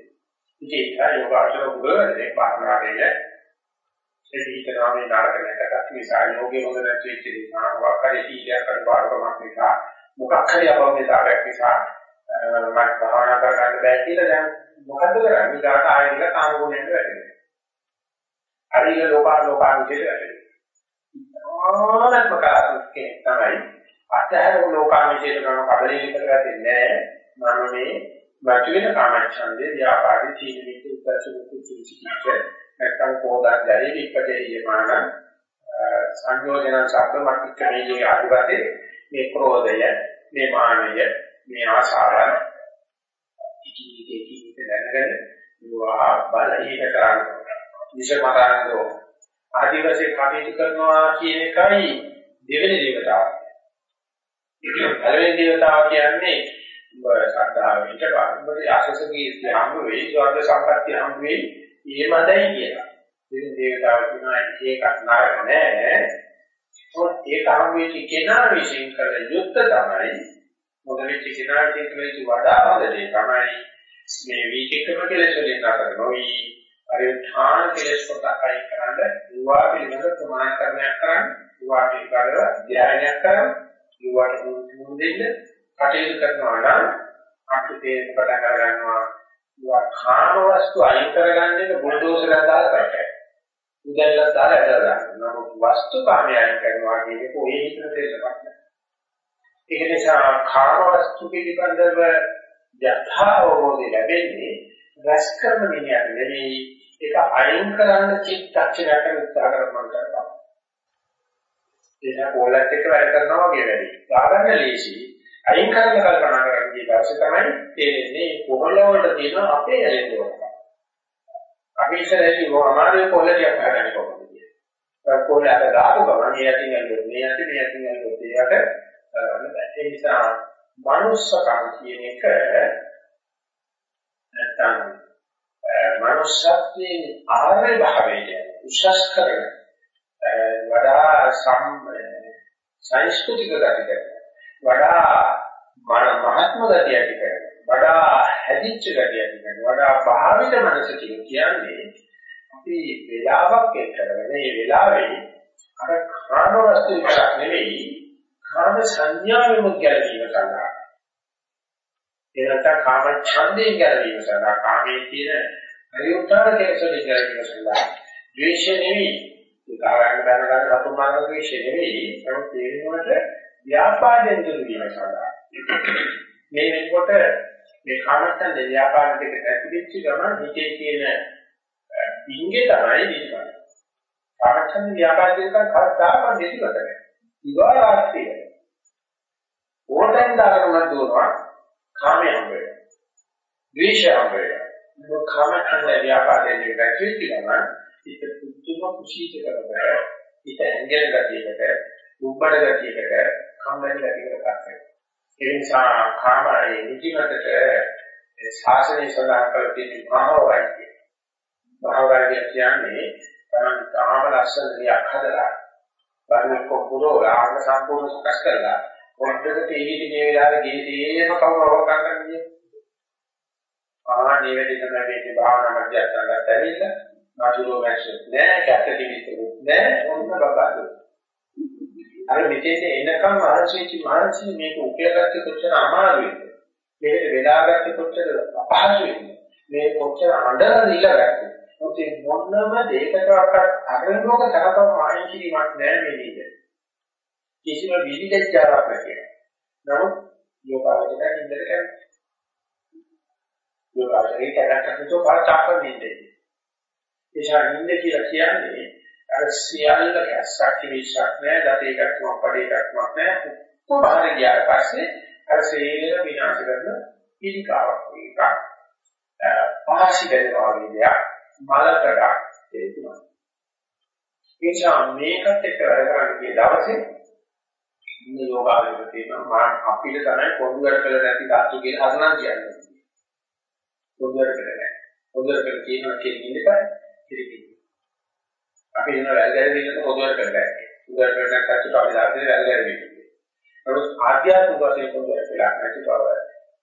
ඉතින් ඒක යෝගාචර උගලනේ පාරණාවේ ඒ හිතනවා මේ නරකනකට නිසා යෝගේ හොඳ නැති වෙච්ච නිසා වකරේ සීලයක් අර බාරකමක් නිසා මොකක් හරි අවබෝධයක් නිසා මම භාවනා කරගන්න බැහැ කියලා දැන් මොකද කරන්නේ? ඊට ආයෙ ඉල කාම ගුණයෙන් වැටෙනවා. හරිය ලෝකා ලෝකාන්තයට වැටෙනවා. ආනත්මක කෙනෙක් තමයි. අත්‍යවශ්‍ය ලෝකාන්තයට කරන කඩලෙකට වැටෙන්නේ මම මේ මතුවෙන කාමච්ඡන්දේ ව්‍යාපාරී ජීවිත උත්සව කුචිචිච්ච නැත්නම් කෝදාන් දැරි විපදේ යමාන සංයෝජන ශබ්ද මතිකමේ ආදිවාසී මේ ක්‍රෝධය මේ මානය මේ ආශාව ඉකිලි දෙකි දැනගෙන ඒවා බලහීන කරන්නේ. විෂමරාන්දෝ ආදිවාසී කටයුතු කරනවා කියන එකයි දෙවෙනි දේවතාව. පළවෙනි දේවතාව කියන්නේ ශ්‍රද්ධාව හිතපා. උඹට ආශසකී හම්බ වෙයි, ස්වර්ග සම්පත්තිය හම්බ වෙයි, ඊමදයි කියලා. දෙවෙනි දේවතාව කියනවා ඒකක් නරක නෑ. මොකද ඒක හම්බ වෙච්ච කෙනා විශ්ින් කළ යුත්තේ තමයි මොකද කෙනා කියන වඩා හොඳ දේ තමයි මේ විචක්‍රම කෙලෙස් වලින් නතර නොවි පරිඋත්ථාන කෙලෙස් කොටක් අයින් කරන්න දුවා පිළිබඳ ප්‍රමාණකරණයක් කරන්න දුවා පිළිබඳව ධ්‍යානයක් කරන්න දුවාට මුහුණ දෙන්න කටයුතු කරනවා නම් අපිට තේරෙන්න පටන් අර ගන්නවා දුවා කාම වස්තු අයින් කරගන්න එක බුල්ඩෝසරයක් දාලා කරන්නේ උදැල්ලක් දාලා ඇදලා ගන්න නමුත් වස්තු කාමය අයින් කරනවා කියන එක ඔය හිතන තේරෙන්නක් නෑ ඒක නිසා කාම වස්තු පිළිබඳව යථාවෝධය ලැබෙන්නේ රැස් කරන මිනිහට නෙවෙයි ඒක අයින් කරන්න චිත්තක්ෂණයකට උත්සාහ කරනවා කරනවා. ඒක පොලත් එක්ක වැඩ කරනවා වගේ වැඩි. ගාගන්න ලේසි. අයින් කරන්න කල්පනා කරන්නේ ඊපස්සේ තමයි තේරෙන්නේ පොළ වලට තියෙන අපේ ඇලෙන්න අපි ඉස්සරහදී මොහමාරේ පොළටියක් හදන්නේ කොහොමද කියන්නේ. පොළ අත දාපු ගමන් මේ යටින් ඇල්ලුවොත් මේ යටින් මේ යටින් ඇල්ලුවොත් ඒකට කරන්න බෑ. ඒ නිසා මනුස්සකම් කියන එක නැත්තම් මනුෂ්‍යත්වයේ ආර්ය භාවය උසස් කරන වඩා සම් සංස්කෘතික ගතිය වඩා මහත්ම ගතිය ඇති කරන වඩා හැදිච්ච ගතිය ඇති කරන වඩා භාවිත මනසකින් කියන්නේ අපි වේලාවක් එක් කරගෙන මේ වෙලාවේ අර කාම වස්තු විතරක් නෙවෙයි කාම සංඥාවෙම ගැලවීම සඳහා එනත කාම ඡන්දයෙන් ගැලවීම සඳහා කාමයේ තියෙන පරිඋත්තරණ කෙලෙසලින් ගැලවීම සඳහා ද්වේෂය නෙවෙයි උදාහරණ ගන්න ගන්න රතු මාර්ග ද්වේෂය නෙවෙයි නමුත් තේරෙනවට ව්‍යාපාදයෙන් දුරු වීම සඳහා මේ වෙනකොට මේ කාමච්ඡන්ද ව්‍යාපාද දෙක ඇතිවෙච්ච ගමන් හිතේ තියෙන පිංගේ තමයි විශ්වාසය. කාමච්ඡන්ද ව්‍යාපාද දෙක කවදාවත් නැතිවද නැහැ. ඉවාරාස්තිය. ඕටෙන් දාගෙන දුවනවා කාමයෙන් වෙනවා. ද්වේෂයෙන් වෙනවා. කාම කන ව්‍යාපාරයෙන් වැටෙච්ච ගමන් හිත පුදුම කුසීත කරගන්න. හිත ඇඟෙන ගතියකට, උඹඩ ගතියකට, කම්මැලි ගතියකට පත් වෙනවා. ඒ නිසා කාමයේ නිදිමතට ශාසනය සඳහන් කළ තියෙන මහවයිය. මහවයිය කියන්නේ තමන් තාම ලස්සන දෙයක් හදලා බලන්න කොපුරෝලා අංග සම්පූර්ණ සකස් කරලා පොඩ්ඩකට තීවිති මේ වෙලාවේ ගියේ කවුරු අවකාශ කරන්නේ ආනේ වැඩි තමයි මේ භාවනා මධ්‍යස්ථානකට ඇවිල්ලා නතුරෝ වැක්ෂුත් නෑ කැපටිවිතුත් නෑ ඔන්න බබාදු? අර මෙතෙන්ට එනකම් මහන්සිච්ච මහන්සිය මේක උපයාගත්තේ කොච්චර අමාරුද මේකට වෙලාගත්තේ කොච්චර අපහසුද මේ කොච්චර අඬලා නිලගත්තේ මොකද මොනම දෙයකටවත් අරමුණක තරකම මායින් කිරීමක් නැහැ මේ නේද කිසිම විවිධජාවක් නැහැ නමුත් යෝගාවචරයෙන් ඉඳලා කරන්නේ යෝගාවචරයෙන් කරකට තෝ පාචාප නින්නේ එසා නිින්ද කියලා කියන්නේ අර සියල්ල ගැස්සක් කිවිසක් නෑ දත එකක් මොකඩ එකක් නැහැ. කොහොමද ගියාට පස්සේ අර සේලන විනාශ කරන පිළිකාවක් එකක්. පහසි දෙනවා වගේ මලකඩක් තේරුණා. එනිසා මේකත් එක්ක වැඩ කරන්න ගිය දවසේ ඉන්න යෝගාවලික තියෙනවා. මා අපිට තමයි පොදු වැඩ කළ නැති ධාතු කියලා හදනවා කියන්නේ. පොදු වැඩ කළ නැහැ. පොදු වැඩ කළ කියනවා කියන ඉඳපයි ඉතිරි අපි ඉන්න වැල් ගැරෙන්නේ පොදු වැඩ කළ නැහැ පොදු වැඩ කළ නැත්නම් අපි දාන්නේ වැල් ගැරෙන්නේ නමුත් ආධ්‍යාත්මික වශයෙන් පොදු වැඩ කළා නැති බව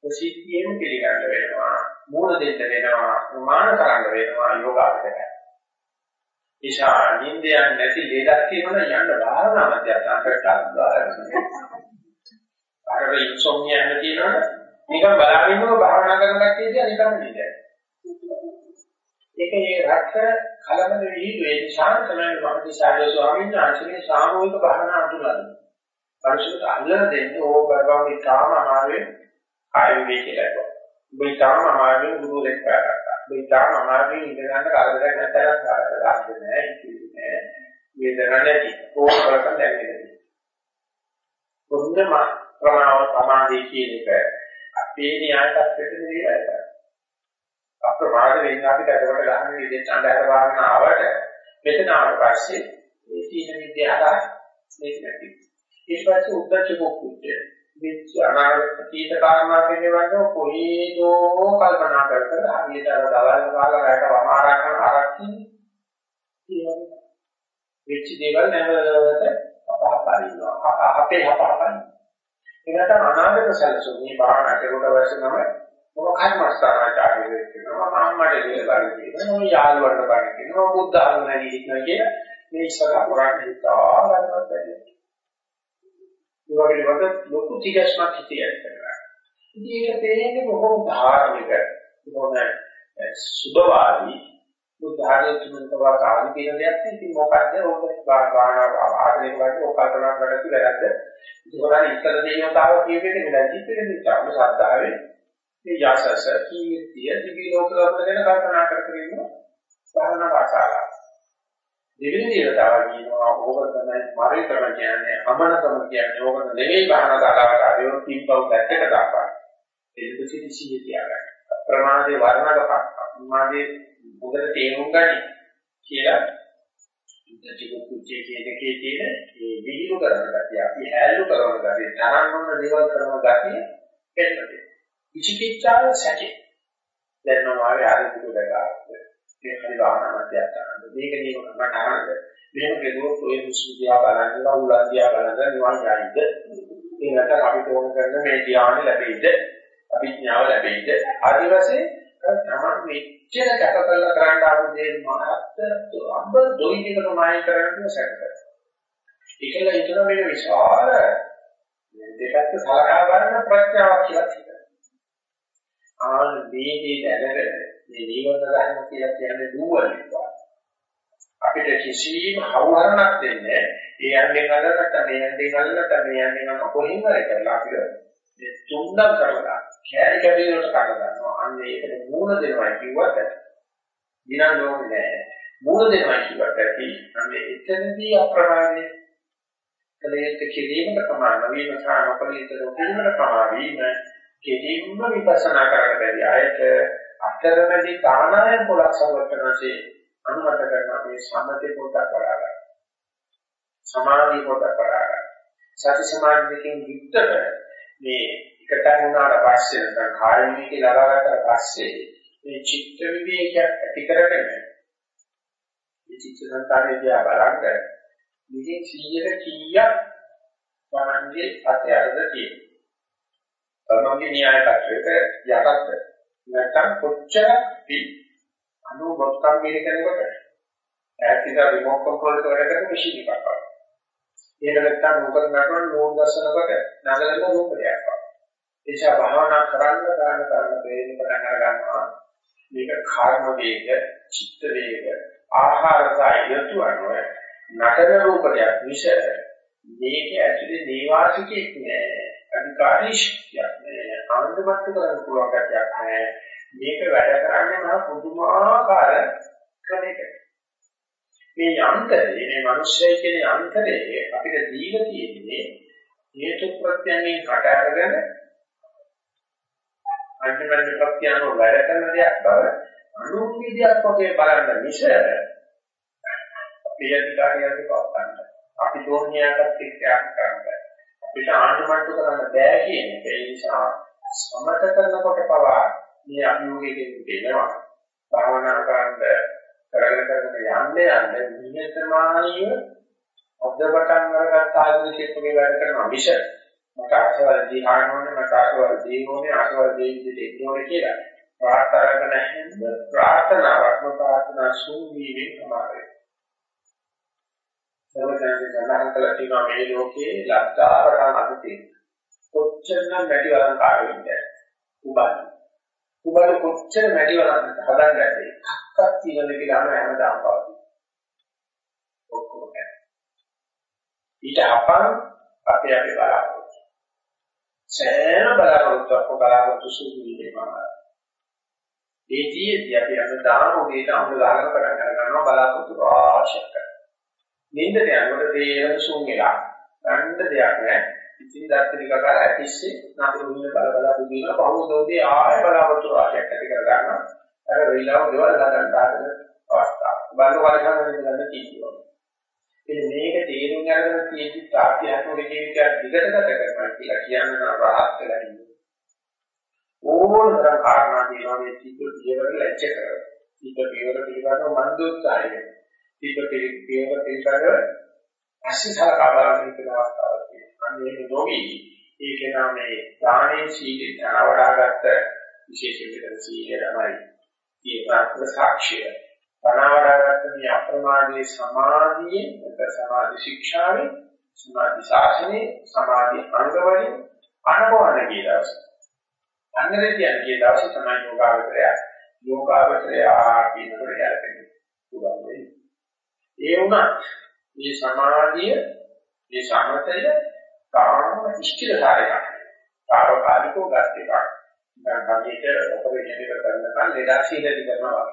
ප්‍රසිද්ධියෙන් පිළිගන්න වෙනවා මූල දෙන්න වෙනවා ප්‍රමාණ කරන්න වෙනවා යෝගාවචරය ඉෂා නින්දයන් නැති ලේදක් තියෙනවා යන්න භාවනා මධ්‍යස්ථානකට අර ඉන්සොම්නියා හැම තියෙනවනේ නිකන් බලාගෙන ඉන්නව භාවනා කරන කට්ටිය දිහා නිකන් නිදයි ඒක ඒ රක්ෂ කලබල වීදුවේ ශාන්තමය වහන්සේ ස්වාමීන් වහන්සේ සාමූහික භාවනා අඳුරලා පරිශුද්ධ අල්ලන දෙන්නේ ඕක බබාගේ තාම අමාරුවේ කාය විවේකී ලැබුවා. උඹ තාම අමාරුවේ ගුරු දෙක් කරගත්තා. උඹ තාම අමාරුවේ ඉඳ ගන්න කරදරයක් නැතරක් ගන්න නෑ කිසි නෑ. වේදනාවක් නැති ඕක කරකන් දැනෙන්නේ. කොහොමද ප්‍රමාව සමාධිය කියන එක අපේ න්‍යායපත් වෙන්න දේවල්. අප්‍රමාද වෙන්න අපිට අදකට ගන්න විදිහට අnder වාහන ආවට මෙතන ආවට පස්සේ මේ සීන විද්‍යාව මේක නැති. ඊට පස්සේ උද්දච්ච කුක්කුච්ච වෙච්ච අනාගත කීත කාරණා පිළිබඳව කොහේදෝ කල්පනා කර කර හරියට අර දවල් කාලා රැට වමාරා කරන ආරක්ෂි කියනවා. වෙච්ච දේවල් නැවත අපහපරිනවා. අපේ අපහපරිනවා. ඒකට අනාගත සැලසුමේ භාවනා කරුවට අවශ්‍ය නම මොකක්ද මස්තරාචාර්ය කියනවා අම්මට කියලා කියනවා මොන යාළුවන්ට බණ කියනවා බුද්ධ ආගම නැගී කියන මේ ඉස්සර අපරාධ හිතා ගන්නවත් බැහැ. ඒ වගේ වගේ ලොකු තිගස්මක් හිතේ ඇති කරගන්න. ඉතින් ඒක තේරෙන්නේ බොහොම ධාර්මික බොහොම සුභවාදී බුද්ධාගම තුමන්තවා කාලි කියන දෙයක් ඉතින් මොකද්ද ඕක බාහන ආදරේ වගේ ඕක කල්පනා කරලා වැරද්ද. ඒකෝරන් ඉස්සර දෙයියතාව කියවෙන්නේ නේද? චිත්තේ නිච්චාම සද්ධාවේ මේ යසස කීර්තිය දිවි ලෝක ලබන ගැන කල්පනා කර කර ඉන්න භාවනා වාසාලා. දෙවෙනි දේවතාව කියනවා ඕක තමයි මරිතම කියන්නේ අමනකම කියන්නේ. ඕක නෙවෙයි බාහන දාලාවට ආවෝ පින්පව් පැත්තක දාපන්. ඒක සිටි සිහිය තියාගන්න. ප්‍රමාදේ වර්ණකපක්. ප්‍රමාදේ හොඳට තේරුම් ගනි කියලා ඉතිකුච්චේ කියනකේ තියෙන මේ විහිළු කරන ගතිය අපි හැල්ලු කරන ගතිය තරම් වුණ දේවල් කරන ගතිය එන්නද විචිකිච්ඡාව සැකේ. දැන් මම ආවේ ආරි දුක දැක්කා මේ හරි භාවනා මධ්‍යස්ථාන. මේක නියම මට අහන්න. මෙහෙම කෙරුවොත් ඔය මුස්ලියා බලන්න, උලන්දියා බලන්න නිවන් යයිද? ඒ නැත්නම් අපිට ඕන කරන මේ ධ්‍යාන ලැබෙයිද? අභිඥාව ලැබෙයිද? ආදි වශයෙන් තමන් මෙච්චර කැප කරලා කරන්න ආපු දේ මහත් අම්බ දොයි දෙකට මායි කරන්න සැකකර. ඒකල හිතන මේ විශාල දෙපැත්ත සලකා බලන ප්‍රඥාවක් කියලා හිතනවා. ආ මේ දේ දැනගෙන මේ නීවරණ ධර්ම කියලා කියන්නේ දුවලික. අපිට කිසිම හවුහරණක් දෙන්නේ ඒ යන්නේ නලකට මේ යන්නේ නලකට මේ යන්නේ නම් කොහෙන් හරි කරලා අපිට? මේ තුන්දම් කරලා කෑලි කැඩි වලට කඩ ගන්නවා. අන්න ඒකට මූණ දෙනවා කිව්වට දිනන්න ඕනේ නෑ. මූණ දෙනවා කිව්වට ඇති. අන්න එතනදී අප්‍රමාදයේ කලයට කිරීමට ප්‍රමාණ වීම සහ නොකලිතර උදින්නට ප්‍රමාණ වීම කෙලින්ම විපස්සනා කරන්න බැරි අයට අතරමැදි කාණායම් පොලක් සමර්ථනසේ අනුමත කරන මේ සම්මතේ පොඩක් වඩා ගන්න. සමාධිය පොඩක් වඩා ගන්න. සති සමාධි දෙකෙන් යුක්තව මේ එකතන වුණාට පස්සේ නැත්නම් කාය විවිධ ලබාගත්තට පස්සේ මේ චිත්ත විවේකයක් ඇති කරගෙන මේ චිත්ත සංකාරය දිහා බලන්න මෙහි 100ට කීයක් වරන්ගේ අතයරද තියෙනවා. තමන්ගේ න්‍යාය පත්‍රයට යටත් නැත්නම් කොච්චර අපි අනු බොක්කම් මේක කරනකොට ඈත් ඉඳලා රිමෝට් කන්ට්‍රෝල් එක වැඩ කරන මැෂින් එකක් වගේ. ඒක නැත්තම් මොකද නටන නෝන් දර්ශනකට නගලන රූපයක් වගේ. එيشා භාවනා කරන්න කරන්න කරන්න ප්‍රේම පටන් අර ගන්නවා. මේක කර්ම වේග, චිත්ත වේග, ආහාර සායතු අනුව නටන රූපයක් මිස මේක ඇතුලේ නේවාසිකෙක් නෑ. අධිකාරී ශක්තියක් නෑ. ආනන්දමත් කරන්න පුළුවන් ගැටයක් නෑ. මේක වැඩ කරන්නේ මහා පුදුමාකාර ක්‍රමයකට. මේ යන්ත්‍රය මේ මිනිස්සය කියන යන්ත්‍රය අපිට දීලා තියෙන්නේ හේතු ප්‍රත්‍යයෙන් කට අරගෙන අන්තිමට ප්‍රත්‍යයන්ව වැඩ කරන දෙයක් බව අනුන්ගේ වගේ බලන්න මිස අපේ අධිකාරියන්ට පවත්න්න අපි දෝනියාටත් එක්ක කරන්න. අපිට ආණ්ඩුමට්ටු කරන්න බෑ කියන එක. ඒ නිසා සමත කරනකොට පවා මේ අභියෝගයෙන් දෙනවා භාවනා කරන්න කරගෙන කරගෙන යන්න යන්න නිහතමානීව අද්දපටන් වලට ආධුනිකයෙක් වගේ වැඩ කරන මිස මට ආශවල දී ආනෝනේ මට ආශවල දී ඕනේ ආශවල දී විදිහට ඉන්න ඕනේ කියලා. ප්‍රාර්ථනා කරන හැම ප්‍රාර්ථනාවක්ම ප්‍රාර්ථනා සූවීමේ සමාදේ. සර්වඥයන් සඳහන් කළ තියෙනවා මේ ලෝකේ ලක්කාරණ අදිතේ කොච්චරනම් වැඩි වරන් කාගෙන්නේ උබන් උබල කොච්චර වැඩි වරන් හදන්න ඇති එකක් තියෙනද කියලා අහන හැමදාම පවතී. ඔක්කොම ඊට අපන් අපි අපි බලාපොරොත්තු. සෑම බලාපොරොත්තුවක් බලාපොරොත්තු සුදු වීමයි. ඒකීදී අපි හැමදාම උදේට අමුල දාගෙන පටන් ගන්නවා බලාපොරොත්තු රාශියක්. නින්දට යනකොට තේරෙන සුන් වෙලා ගන්න දෙයක් නැහැ. ඉතින් දර්ශනික කරලා ඇතිස්සේ නපුරු විදින බල බල දුදින පහුදෝදී ආය බලාපොරොත්තු රාශියක් ඇති කර ගන්නවා. අර වෙලාව ගෙවල් ගන්න දාගෙන අවස්ථාව. බලන වලකන වෙනදන්න කියනවා. ඉතින් මේක තේරුම් අරගෙන තියෙද්දි තාක්ෂණික ජීවිතයක් දිගට ගත කරනවා කියලා කියන්නේ රහත් වෙලා ඉන්නේ. ඕනතරම් කාරණා තියෙනවා මේ චිත්ත පියවර ලැජ්ජ කරනවා. චිත්ත පියවර පිළිබඳව මන්දෝත්සාහය. චිත්ත පියවර පිළිබඳව අසිතලා බලන්න ඉන්න අවස්ථාවක් තියෙනවා. අන්න ඒක නොවි ඒක නම් මේ දානේ සීලේ ධනවඩාගත්ත විශේෂ විදිහට සීලය තමයි ඒ ප්‍රාර්ථන සාක්ෂිය වනාවඩාගත්ත මේ අප්‍රමාදයේ සමාධියේ නැත්නම් සමාධි ශික්ෂාවේ සමාධි ශාසනයේ සමාධි අංගවලින් අනුභවන කියලා. අංගරේ කියන්නේ දවසේ තමයි යෝගාවචරය යෝගාවචරය කියනකොට යන්නේ. උදාහරණයක්. ඒ වුණත් මේ සමාධිය මේ සමතය තාම ඉෂ්ටිලකාරයක්. තාවකාලිකව ගත එකක්. කමියට ඔපරේෂන් එක කරනකන් ලෙඩා සීලදි කරනවා.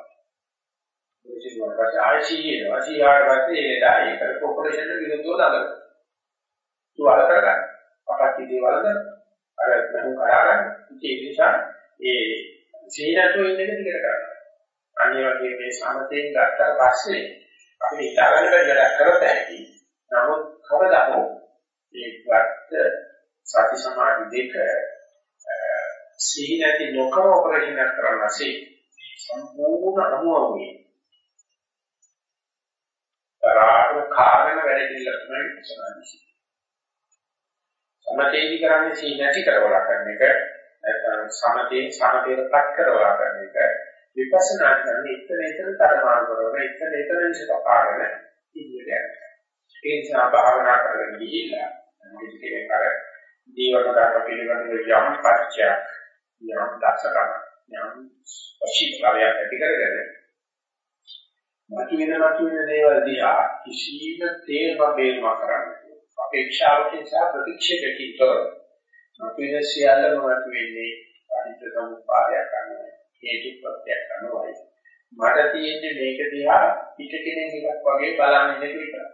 ඔපරේෂන් වලට ආයිසීයේ වාසියාට පස්සේ ඒ ලෙඩා ඒකට ඔපරේෂන් එක විරුද්ධව දාගන්න. තුවාල කරගන්න. අපච්චි දේවල්ද අර මම කරාගන්න. ඒ නිසා ඒ සීලතු ඉන්න එක දිගට කරන්න. අනිත් වගේ මේ සමතෙන් ගත්තාට පස්සේ අපිට හිතාගන්න බැරි වැඩක් කරත් ඇති. නමුත් කවදා හෝ ඒ ගත්ත සති සමාධි දෙක සිහි නැති නොකර ඔපරේෂන් එකක් කරන්න ඇසී සම්පූර්ණ අනුවමයි. තරාර කාගෙන වැඩ පිළිවෙල තමයි විශ්වාසයි. සමතේදි කරන්නේ සිහි නැති කරවලා කරන එක නැත්නම් සමතේ සමතේටපත් කරවලා කරන එක විපස්සනා කරන්නේ එතන එතන තරමාන කරන එතන එතන විශ්වාසකාරන ඉන්නේ. ඒ නිසා භාවනා කරගෙන ගිහිල්ලා මේකේ කර දීවන ධර්ම පිළිබඳව යම් පරිචයක් යම් දක්ෂකම් යම් වශීකාරයක් ඇති කරගෙන මතුවෙන මතුවෙන දේවල් දිහා කිසිම තේරුම් බේරුමක් කරන්නේ අපේක්ෂාවකින් සහ ප්‍රතික්ෂේපකින් තොර මතුවෙන සියල්ලම මතුවෙන්නේ පරිත්‍ත සමුපාදයක් කරනවා හේතු ප්‍රත්‍යක් කරනවායි මට තියෙන්නේ මේක දිහා පිටකෙනෙක් එකක් වගේ බලන්න ඉන්න විතරයි.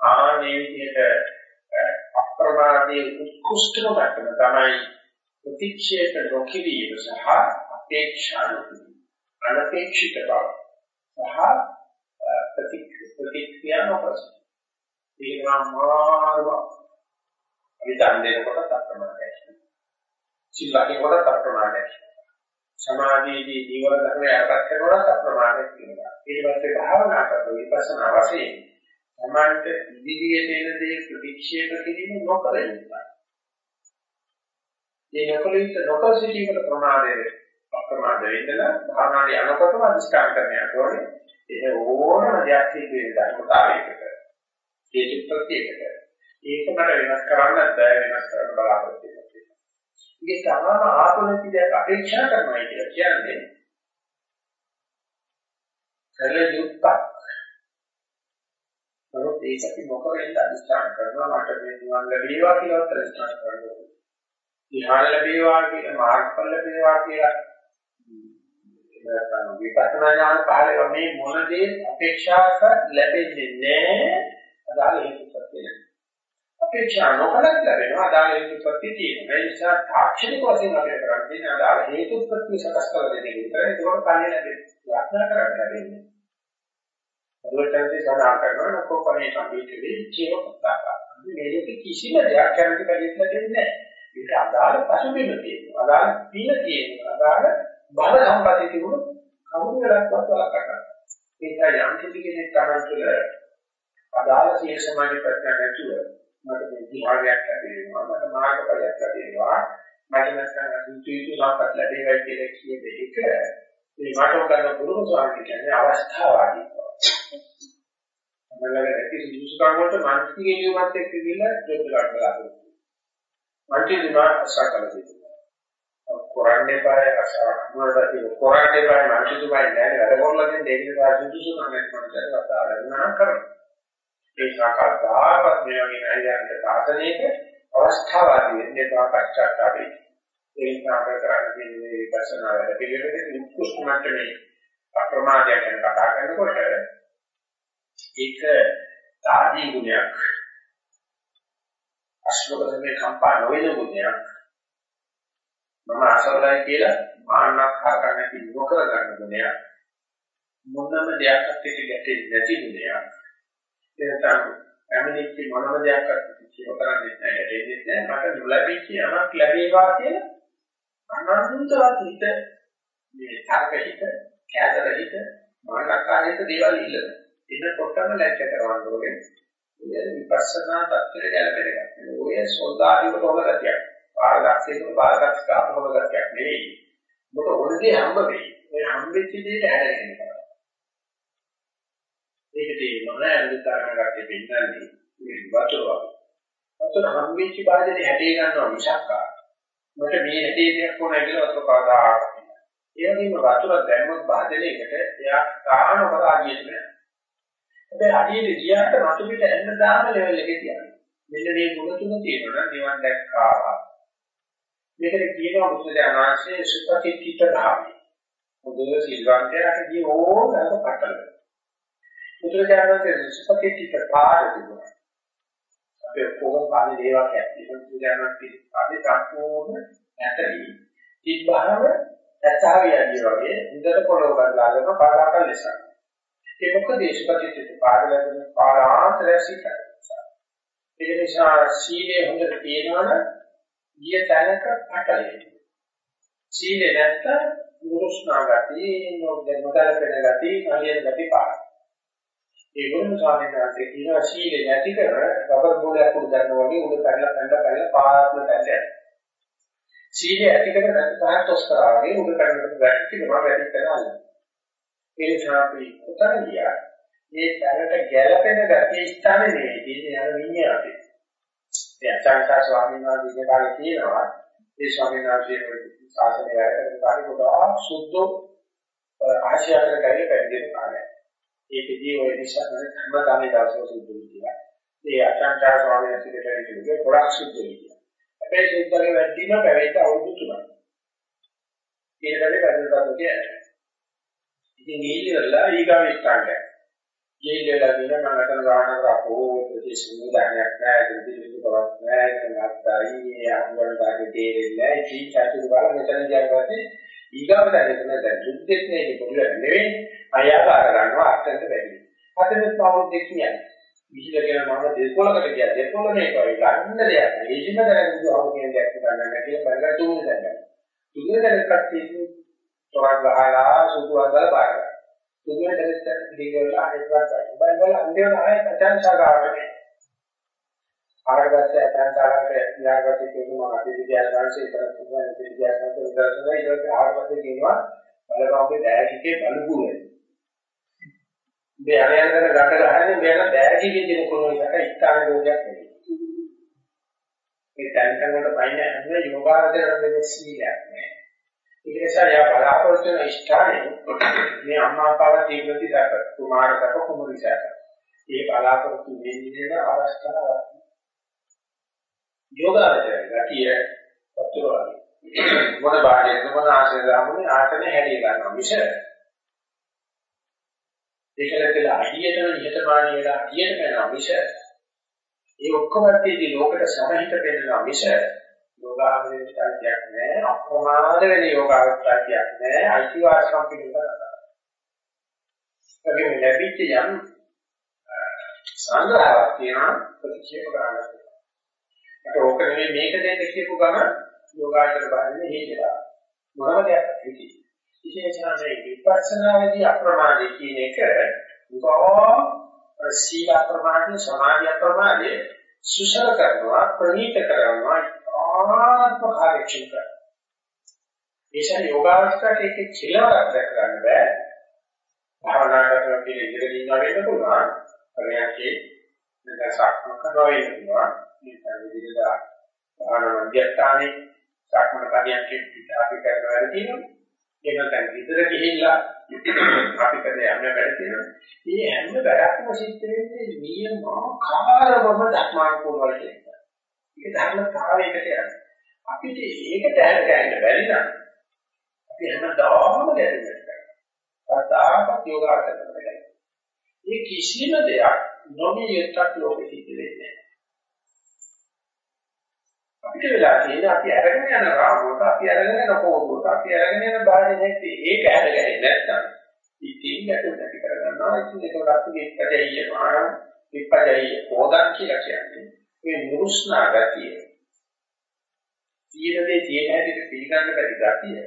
ආනේ විදිහට අප්‍රමාදයේ උත්කෘෂ්ඨම මට්ටම තමයි ප්‍රතික්ෂේප නොකිරීම සහ අපේක්ෂා නොකිරීම අනපේක්ෂිත බව සහ ප්‍රතික්‍රියා නොකරන ඒක මාර්ග විතන් දෙනකොට අප්‍රමාදයි සිල්ලාගේ කොට අප්‍රමාදයි සමාධියේදී දීවර ධර්මය අරකට කරනකොට අප්‍රමාදයි කියනවා. ඊට පස්සේ භාවනා කරන විපස්සනා වශයෙන් සමාන්ත ඉදිරියට එන දේ ප්‍රතික්ෂේප කිරීම නොකර ඉන්නවා මේ නොකලිත නොකර සිටීමේ ප්‍රමාදය අප්‍රමාද වෙන්නලා භාවනාවේ අනකොටම අනිස්කාර කරන්නට ඕනේ. ඒ ඕනම දෙයක් සිද්ධ වෙන ධර්මතාවයකට. හේතු ප්‍රත්‍යයකට. ඒක මට වෙනස් කරන්නත් බෑ වෙනස් කරන්න බලාපොරොත්තු වෙනවා. ඉතින් තමම ආපොලිති දෙයක් අපේක්ෂා කරනවා කියලා කියන්නේ කළ යුත්තක්. නමුත් ඒක අපි මොකෙන්ද අදිස්ථාන කරනවා මට මේ නිවන් ලැබේවා කියලා අදිස්ථාන කරනවා. ධ්‍යාන ලැබේවා කියලා මාර්ගඵල ලැබේවා කියලා. නැත්නම් විපස්සනා ඥාන පහළ මේ මොන දේ අපේක්ෂාක ලැබෙන්නේ නැහැ අදාළ හේතු ප්‍රත්‍ය අපේක්ෂා නොකලත් ලැබෙනවා අදාළ හේතු ප්‍රත්‍ය තියෙනවා. ඒ නිසා තාක්ෂණික වශයෙන් අපි කරන්නේ අදාළ හේතු ප්‍රත්‍ය සකස් කර දෙන එක විතරයි. ඒක කන්නේ ලැබෙන්නේ. යාත්‍රා කරන්න ලැබෙන්නේ. අදලටදී සඳහන් කරනවා නකෝපනේ සම්පීතේ ජීව පුතාක මේක කිසිම දෙයක් කරන්න බැරි දෙයක් නැහැ ඒක අදාළ පසුබිම තියෙනවා අදාළ පින තියෙනවා අදාළ බල සම්පatti තිබුණු කවුරු වෙලක්වත් වළක්වා ගන්න. ඒක යම් කිසි කෙනෙක් තමන් තුළ අදාළ සිය සමාජ ප්‍රඥා නැතුව මට මේ විභාගයක් ලැබෙනවා මට මාර්ගඵලයක් ලැබෙනවා මට නැත්නම් සුචිතු සම්පත් ලැබෙනවා කියලා කියන එක මේ වට කරන ගුරු ස්වාමීන් කියන්නේ අවස්ථාවාදී. මලක ඇති සුසුකම් වලට මානසික ජීවිතයක් එක්ක ගිහිල්ලා ජොබ් එකක් බලාපොරොත්තු. මන්ටි දිනා අසකල දෙන්න. කොරන්න එපාය අසහනවලට කොරන්න එපාය මානසිකවයි නෑ වැඩ කරලා දෙන්න දෙන්න සුදුසු කමක් මනසට වතාවරනවා කරනවා ඒ සාකච්ඡාවත් මේ වගේ නයියන්ට සාසනයක අවස්ථාවාදී වෙන්නේ පාපච්චාටාවේ ඒ නිසා කරන්න තියෙන මේ විපස්සනා වැඩ පිළිවෙලේ උත්කෘෂ්ඨ මට්ටමේ අප්‍රමාදයක් ගැන කතා කරනකොට ඒක තාදී ගුණයක්. අශ්‍රවදමේ කම්පා නොවන ගුණයක්. මම අසරලයි කියලා මාන්නක්කාර නැති නොකර ගන්න ගුණයක්. මොනම දෙයක්වත් එක්ක ගැටෙන්නේ නැති ගුණයක්. එතන ඇමිනිච්ච මොනම දෙයක්වත් කිසිම කරන්නේ නැහැ ගැටෙන්නේ නැහැ. මට නොලැබිච්ච යමක් ලැබේවා කියලා අනන්තවත් හිත මේ තරකහිත කැදර හිත මාන්නක්කාරයක දේවල් ඉල්ලන එනකොටම ලැජ්ජ කරවන්න ඕනේ ඔය විපස්සනා tattර ගැලපෙන එක. ඔය සෝදාරික තෝම ගතියක්. පාරදක්ෂේක පාරදක්ෂ කාපකම ගතියක් නෙවෙයි. මොකද ඔනදී හම්බ වෙයි. ඔය හම්බෙච්ච දෙයට හැරෙන්න කරා. ඒක තේරෙනවා නේද? අනිතරණ ගැටේ පින්නන්නේ මේ වතුර වගේ. වතුර හම්බෙච්ච බාජනේ හැටේ ගන්නවා මිසක් මට මේ හැටේ දෙයක් ඕන කියලා වතුර පාදා ආවා. ඒ වගේම වතුර දැම්මොත් බාජනයකට එයා තාන කරා කියන්නේ. හැබැයි අඩියට ගියාට වතු පිට එන්න දාන ලෙවල් එකේ තියනවා. මෙන්න මේ ගුණ තුන තියෙනවා නම් නිවන් දැක්කා. මේකට කියනවා බුදුදහමේ සුපතිත්‍ිත භාවය. මොකද සිල්වන්තයාට කිය ඕනෑම පටල. බුදුරජාණන්ගේ සුපතිත්‍ිත පාඩ තිබුණා. අපේ කොහොම පානේ දේවල් ඇත්තේ බුදුදහමේ පාදේ සම්පූර්ණ නැතරී. තිබ්බහම ඇතාවියදී වගේ ඉඳලා පොළොව ගන්නාගෙන පාඩකල් ලෙසක්. ඒ මොකද දේශපතිත්‍ිත පාඩ ලැබෙන පාඩාන්තරය සිටයි. ඒ නිසා සීලය හොඳට තියෙනවනම් ගිය තැනක අකලේ. සීලේ නැත්තම් නුරුස්නා ගති, නොදැනපෙන ගති, කලියන ගති පාන. ඒ ගුණ ස්වාමීන් වහන්සේ කියනවා සීලේ නැති කර රබර් බෝලයක් උඩ ගන්නවා වගේ උඩ පැනලා පැනලා පැනලා පාත්ම පැනලා. සීලේ ඇති කර නැති පහත් තොස් කරා වගේ උඩ පැනලා වැටිච්චිනවා වැඩි කරනවා. ඒ නිසා අපි උතන ගියා. මේ දැනට ගැළපෙන ගතිය ස්ථානේ නෙවෙයි. ඉන්නේ යන විඤ්ඤාණය අපේ. ඒ අචාර්ය ස්වාමීන් වහන්සේ කාලේ කියනවා ඒ ස්වාමීන් වහන්සේ ශාසනය වැඩ කරන කාලේ ගොඩාක් සුද්ධ ආශියාකර කරේ පැවිදි කාලය. ඒකදී ඔය නිසා හැම දාමේ දවසක සුද්ධ විදියා. ඒ අචාර්ය ස්වාමීන් වහන්සේ කියන්නේ ගොඩාක් සුද්ධ විදියා. හැබැයි සුද්ධගේ වැඩිම පැවිදි අවුරුදු තුනක්. ඒකදී වැඩිපුර කියන්නේ. ඉතින් ඊළඟ ඊගාව ඉස්සරහට ජීවිතේලා දින මම අතන ගාන කරපෝ ප්‍රතිසුමු දානයක් නැහැ ප්‍රතිසුමු කරක් නැහැ නැත්යි අංගවල දාගේ තේරෙන්නේ නැහැ. කී චතුරු බල මෙතන කියනවාදී ඊගාව දැනෙන්න දැන් සුද්ධෙත් නේ පොඩි නෙවෙයි. අයත අර ගන්නවා අත්තන්ට බැරි අතන සමෝධ දෙකියන්නේ විහිදගෙන මම දෙකොලකට ගියා. දෙකොල මේක ගන්න දෙයක් නෙවෙයි. කිසිම දැනගන්න අවු කියන දෙයක් ගන්න නැති බංගා තුනේ දැන් තුනේ දැන් කට්ටිය තොරක් ගහලා සුදු අඳලා බාරගන්න තුනේ දැක්ක පිළිවෙල ආයෙත් වයි. බල අන්තිම ආයෙත් අචාන්සාගාවට මේ. ආරගස්සේ අචාන්සාගාවට න්යාගස්සේ කියනවා අපි විද්‍යාඥයන්සේ කරන්නේ විද්‍යාඥයන්ගේ විද්‍යාඥයෝ ඊට ආරගස්සේ කියනවා බලපෑමේ දැහැකිකේ බලුගුනේ. මේ අරයන්කට ගන්න ගහන්නේ මෙයන් දැහැකිකේ දෙන කොනෝ එක ස්ථාන රෝගයක් නෙවෙයි. ඒ තැන් තැන් වල පයින් හැම යෝගාවචරණ දෙන්නේ සීලයක් නෑ. ඒක නිසා යා බලාපොරොත්තු වෙන ස්ථානේ මේ අම්මා අප්පාලා තීව්‍රති දැක කුමාර දැක කුමරි දැක. ඒ බලාපොරොත්තු වෙන්නේ අවස්ථාවක්. යෝගාවචරය ගතිය වතුර වගේ. මොන බාහිර මොන ආශ්‍රය ගාමුනේ ආසනේ හැදී ගන්නවා මිස ඒකල කියලා අඩියටම නිහතමානී වෙලා අඩියට යනවා මිස ඒ ඔක්කොම ඇත්තේදී ලෝකෙට සමහිත වෙනවා මිස යෝගාවචරයක් නෑ අප්‍රමාද වෙන යෝගාවචරයක් නෑ අයිතිවාසිකම් පිළිබඳව. ඒකෙන් ලැබිච්ච යම් සංග්‍රහයක් තියෙනවා ප්‍රතික්ෂේප කරන්න. ඒක ඕක නෙමෙයි මේක දෙන්න කියපු ගමන් යෝගාචර බාහිර හේතුලා මොනම දෙයක් හිතේ. විශේෂයෙන්ම මේ විපස්සනාවේදී අප්‍රමාදී කියන එක උගෝ සීල අප්‍රමාදී සමාධි අප්‍රමාදී සුසල කරනවා ප්‍රණීත කරනවා ආත්ම කාර්යක්ෂම කරනවා. ඒසන යෝගාවස්ථාවට ඒක කෙලවරක් දැක ගන්න බෑ. භාවනා කරන කෙනෙක් ඉඳගෙන ඉන්න වෙන්න පුළුවන්. පරියන්කේ නැත්නම් සාක්ෂම කරනවා වෙන්න පුළුවන්. මේ විදිහට භාවනා මධ්‍යස්ථානයේ සාක්ෂම පරියන්කේ පිටාපි කරන වැඩ තියෙනවා. ඒක දැන් විතර ගිහිල්ලා අපි කරේ යන්න වැඩ තියෙනවා. මේ හැම වැඩක්ම සිද්ධ වෙන්නේ නියමාකාරවම ධර්මානුකූල වලට. ඒක ධර්මතාවයකට යනවා. අපිට ඒකට ඇර ගන්න බැරි නම් අපි හැමදාම ගැටෙනවා. සදාකත් යෝගාචරණය කරනවා. මේ කිසිම දෙයක් නොමියටක් ලෝකෙ සිද්ධ වෙන්නේ නැහැ. අපිට වෙලා තියෙන අපි අරගෙන යන රාමුවට අපි අරගෙන යන කෝඩුවට අපි අරගෙන යන බාහිරෙත් ඒක ඇදගන්නේ නැත්නම් ඉතින් ගැටුම් ඇති කරගන්නවා ඉතින් ඒකට අපි එක්කදෙයිය මාන එක්කදෙයිය පොදක් කියලා කියන්නේ මේ නුරුස්නා ගතිය. තියෙන දේ තියෙන හැටියට පිළිගන්න බැරි ගතිය.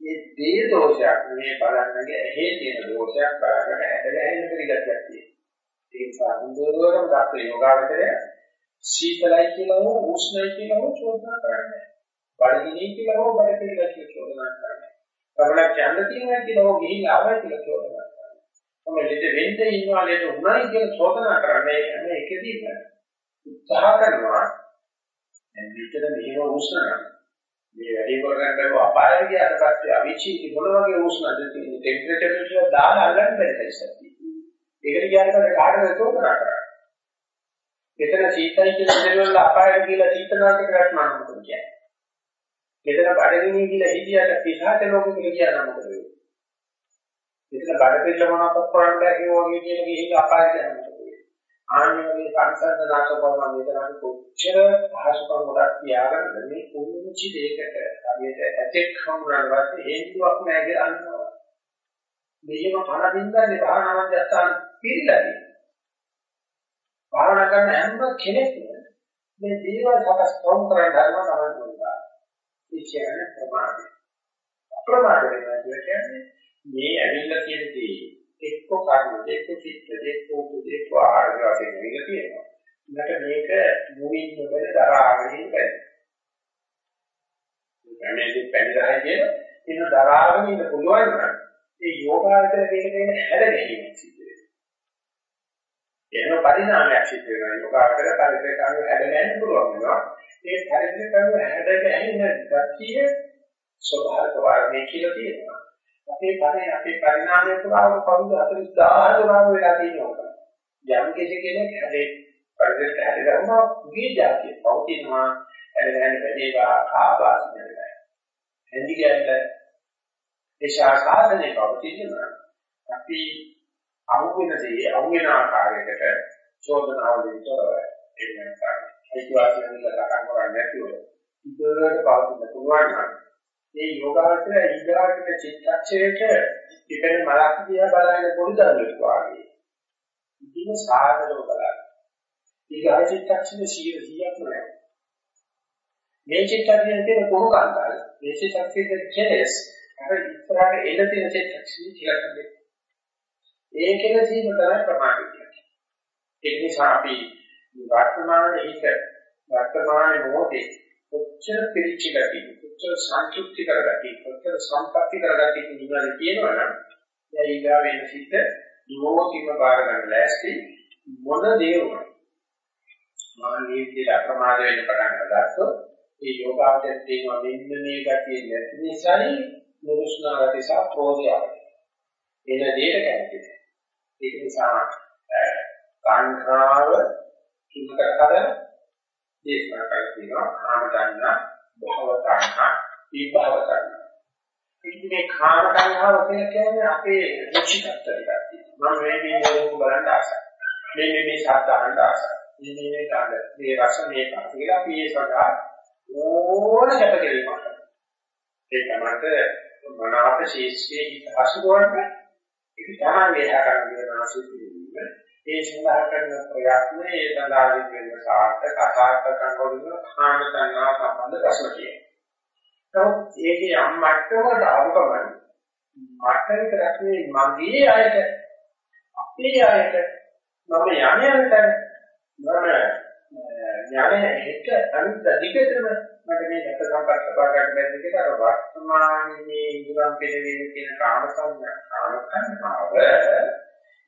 මේ දේ දෝෂයක් මේ බලන්නගේ ඇහි තියෙන දෝෂයක් බලන්න ඇදලා හැදෙන පරිගතියක් තියෙනවා. ඒ නිසා හොඳටම දක්ෂ යෝගාවචරය සීතලයි කියලා හෝ උෂ්ණයි කියලා හෝ චෝදනා කරන්නේ බඩගිනි කියලා හෝ බඩ පිළිගතිය චෝදනා කරන්නේ ප්‍රබලක් යන්න තියෙනවා කියලා හෝ ගිහිල්ලා ආවයි කියලා චෝදනා කරන්නේ තමයි ලෙඩ වෙන්න ඉන්නවා ලෙඩ උනායි කියලා චෝදනා කරන්නේ හැම එකදීම. උත්සාහ කරනවා දැන් විතර මෙහෙම උෂ්ණ මේ වැඩි කරගන්න බැරුව අපායට ගියාට පස්සේ අවිචී මොන වගේ උෂ්ණද තියෙන ටෙම්පරේචර් එක දාලා අල්ලන්න බැරි තැනක් ඒකට කියන්නේ කාටද චෝදනා කරන්නේ එතන සීතයි කියලා දෙනවල අපායට කියලා සීතනාට කරත් මම මොකද කියන්නේ. එතන බඩගිනි කියලා හිතියට පිටහට ලෝකෙ කියලා කියනවා මොකද වෙන්නේ. එතන බඩ පිළ මොනවක්වත් කරන්න බැහැ කියන වගේ කියන ගිහින් අපායට යනවා මොකද වෙන්නේ. ආන්නේ සංසන්ද නාශ කරන මෙතන කොච්චර පහසුකම් ගොඩක් තියාගන්න මේ කුණුචි දෙයකට හරියට ඇටෙක් හමුරන වාසේ හේතුවක් නැහැ කියලා මෙහෙම පණ බින්දන්නේ භාවනාවක් දැස්සන් පිළිලා තියෙනවා. භාවනා කරන හැම කෙනෙක්ම මේ දේවල් සකස් තොම් කරන්න ගන්න තමයි දුන්නා. ඒ කියන්නේ ප්‍රමාදය. අප්‍රමාද වෙනවා කියන්නේ මේ ඇවිල්ලා තියෙන දේ එක්ක කර්ම දෙක චිත්ත දෙක උපු දෙක ආහාර වශයෙන් වෙලා තියෙනවා. මට මේක මුවින් නොබල දරාගෙන ඉන්න. මේකේ පැනිරහයි කියන ඉන්න දරාගෙන ඉන්න පුළුවන් නම් ඒ යෝගාවචර දෙක දෙන හැද ගැනීම සිද්ධ එන පරිණාමයක් සිද්ධ වෙනවා. යෝගාවචර පරිසරයට අනුව හැදෙන්න පුළුවන් වෙනවා. ඒ පරිසරයට අනුව හැදෙන්න ගතිය ස්වභාවික වර්ණය කියලා තියෙනවා. අපේ පරි අපේ පරිණාමය පුරාම කවුද 40000 දරාම වෙලා තියෙනවා. යම් කෙනෙක් හැදේ පරිසරයට හැදෙනවා උගේ જાතිය පවතිනවා හැදෙන වැඩේවා ආවාස දෙනවා. එන්දි කියන්නේ ඒ ශාසනයේ පවතිනවා. අපි අහු වෙන දේ අහු වෙන ආකාරයකට චෝදනාවලින් තොරව ඒක නැත්නම් අයිතිවාසිකම් ලකන් කරන්නේ නැතුව ඉදිරියට පවතින පුළුවන් නම් මේ යෝගාවචරය ඊගාට චිත්තක්ෂරයට ඉපෙන මලක් දිහා බලන පොඩි දරුවෙක් වගේ. ඉතින් සාගරව බලන්න. ඊගා චිත්තක්ෂරේ 100ක් නෑ මේ චිත්තක්ෂරේ තියෙන කොහොම කාන්තාවල මේ චිත්තක්ෂරේ කෙලස්. අර ඉස්සරහට එළ තියෙන චිත්තක්ෂරේ කියලා කියන්නේ ඒකෙන සීම තමයි ප්‍රමාණය කියන්නේ. ඒ නිසා අපි වර්තමාන හිත වර්තමාන මොහොතේ කොච්චර පිළිච්ච ගතිය, කොච්චර සංකෘප්ති කරගතිය, කොච්චර සම්පත්‍ති කරගතිය කියනවා කියනවනම් එයා ඊගා වෙන සිට විමෝතිම බාර ගන්න ලෑස්ති මොන දේ වුණත් මම මේ විදිහට අප්‍රමාද වෙන්න පටන් ගත්තොත් ඒ යෝගාවචර තියෙනවා මෙන්න මේ ගතිය නැති නිසායි නුරුස්නාගති සහ ක්‍රෝධය එන දෙයට කැමතිද ඒක නිසා කාංකාව සුදුකතර දේශනා කරලා තියෙනවා. කාම දන්නා භව දන්නා විභව දන්නා ඉතින් මේ කාම දන්නාව කියන්නේ අපේ රුචිකත්වයක් මම මේ මේ දේ බලන්න ආසයි. මේ මේ මේ ශබ්ද අහන්න ආසයි. මේ මේ ගඳ මේ රස මේ පහ කියලා අපි ඒ සඳහා ඕන කැපකිරීමක් ඒක තමයි මනාප ශීර්ෂයේ හසුරුවන්න ඒක තමයි එහා කරන ආසුතිවීම ඒ සඳහා කරන ප්‍රයත්නයේ ඒ සඳහා වෙන සාර්ථක අසාර්ථක වලින් කාම සංඥා සම්බන්ධ ප්‍රශ්න තියෙනවා. නමුත් ඒකේ යම් මට්ටමකට ආවකම මට විතරක් මගේ අයට අපේ අයට මම යන්නේ මම ඥානය එක අනිත් දිගටම මට මේ දත සම්පත් ලබා ගන්න බැරි කියලා අර වර්තමානයේ ඉඳන් පිළිවෙල කියන කාම සංඥා කාම සංඥාව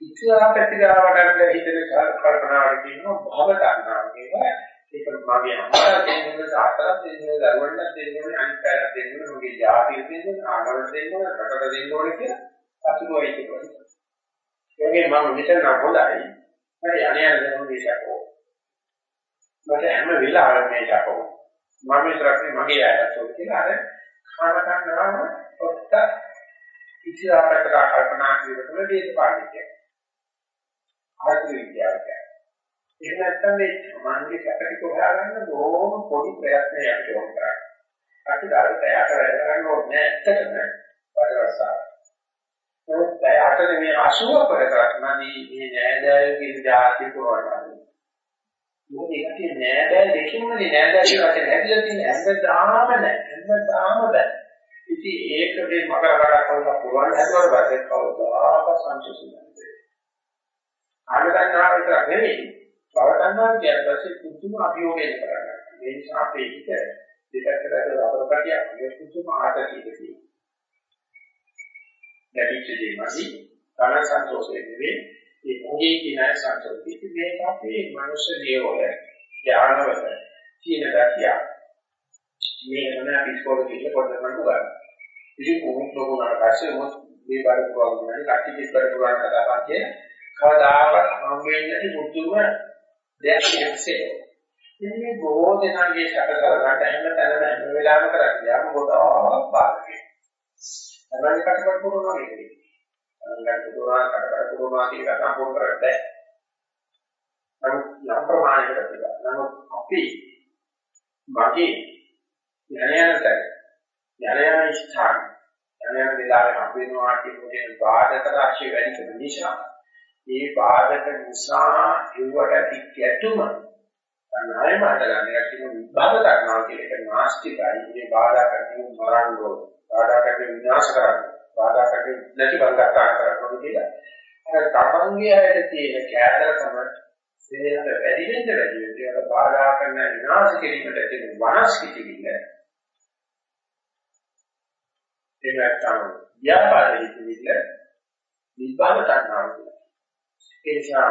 ඉතිහා ප්‍රතිගාව ගන්න හිතේ කල්පනාවට කියනවා භව ගන්නවා කියනවා ඒක මගේ අම්මලා දෙන්නේ සාතරක් දෙන්නේ දරුවන්ට දෙන්නේ අනිත් පැයක් දෙන්නේ මගේ යාපිය දෙන්නේ ආගමට දෙන්නේ රටට දෙන්නේ ඕනේ කියලා අතුරුයි කියනවා. ඒකේ මම මෙතන හොඳයි. මට යන්නේ යන දේ මොකද මට හැම වෙලාවෙම මේ දකෝ මම විතරක් මගේ ඇත්තෝ කියලා අර කාම කන්නාම ඔත්ත ඉතිරාකට කල්පනා කිරීමම දේශපාලනිකය. ආර්ථික විද්‍යාවක. එහෙම නැත්නම් මේ සමාන්ගේ සැපට හොයාගන්න බොහොම පොඩි ප්‍රයත්නයක් යොමු කරා. අපි ධර්මය කරගෙන ඕනේ ඇත්තටම වඩරසා. ඒ අතේ මේ 80 කරකට නම් මේ නෑදෑයෝ කියන જાති පුරවනවා. මොකද ඒක කියන්නේ නෑ බෑ දෙකින්මනේ නෑ බෑ කියන වචනේ හැදිලා තියෙන හැමදාම නෑ හැමදාම බෑ. ඉතින් ඒක මේ මකර කරා කරලා පුළුවන් හැදුවට පස්සේ කවදාක සංසිඳුන්නේ. ආගතන්නා විතර නෙවෙයි. බවතන්නා කියන පස්සේ කුතුම අභියෝගයෙන් කරගන්නවා. ඒ නිසා අපේ හිත දෙකකට රබර් කටියක් මේ කුතුම ආතතියකදී. දැඩිච්ච දෙමසි තන සන්තෝෂයේ නෙවෙයි ඒ මොගේ කියන සංසෝධි මේක අපේ මනුෂ්‍ය දේවල ඥානවල තියෙන ගැතිය මේ මොන අපි ඉස්කෝලේ ගිහින් පොඩ්ඩක් ගන්න. ඉතින් කොහොමද ලෝකනාට පස්සේ මොකද මේ බාර පුරවන්නේ කට්ටිය ඉස්සර පුරවන කතාපන්තිය කවදාවත් හම්බෙන්නේ නැති මුතුම දෙයක් ඉස්සෙල්. ඉතින් මේ බොහෝ දෙනාගේ සැකසලකට හැම තැනම හැම වෙලාවෙම කරන්නේ යම් ගොඩාක් බාහිර. තමයි කටපාඩම් කරනවා කියන්නේ. ගන්න දුරා කරකට දුරා කියලා සම්පූර්ණ කරන්න බෑ. නමුත් යම් ප්‍රමාණයකට පුළුවන්. නමුත් අපි මගේ ඥානයන්ට ඥානයන් ස්ථාන ඥානයන් විලාවේ හම් වෙනවා කියන්නේ බාධක රාශිය වැඩි කරන නිසා මේ බාධක නිසා ඒවට ඇති ගැටුම අනාය මාතගන්නේ කියන විභාග කරනවා කියන එක නාස්තිකයි. මේ බාධා කරන්නේ මරන්නෝ බාධා කරන්නේ විනාශ කරන්නේ බාධා කරන්නේ නැති බංගත්තා කරනකොට කියලා. අර තමන්ගේ ඇයට තියෙන කෑදරකම සේනට වැඩි වෙන්න වැඩි වෙන්න ඒක බාධා කරන විනාශ කිරීමට තියෙන වනස්කිතිවිල්ල ඒ නැත්නම් ව්‍යාපාරයේ කිවිල්ල නිබ්බාන තණ්හාව කියලා. ඒ නිසා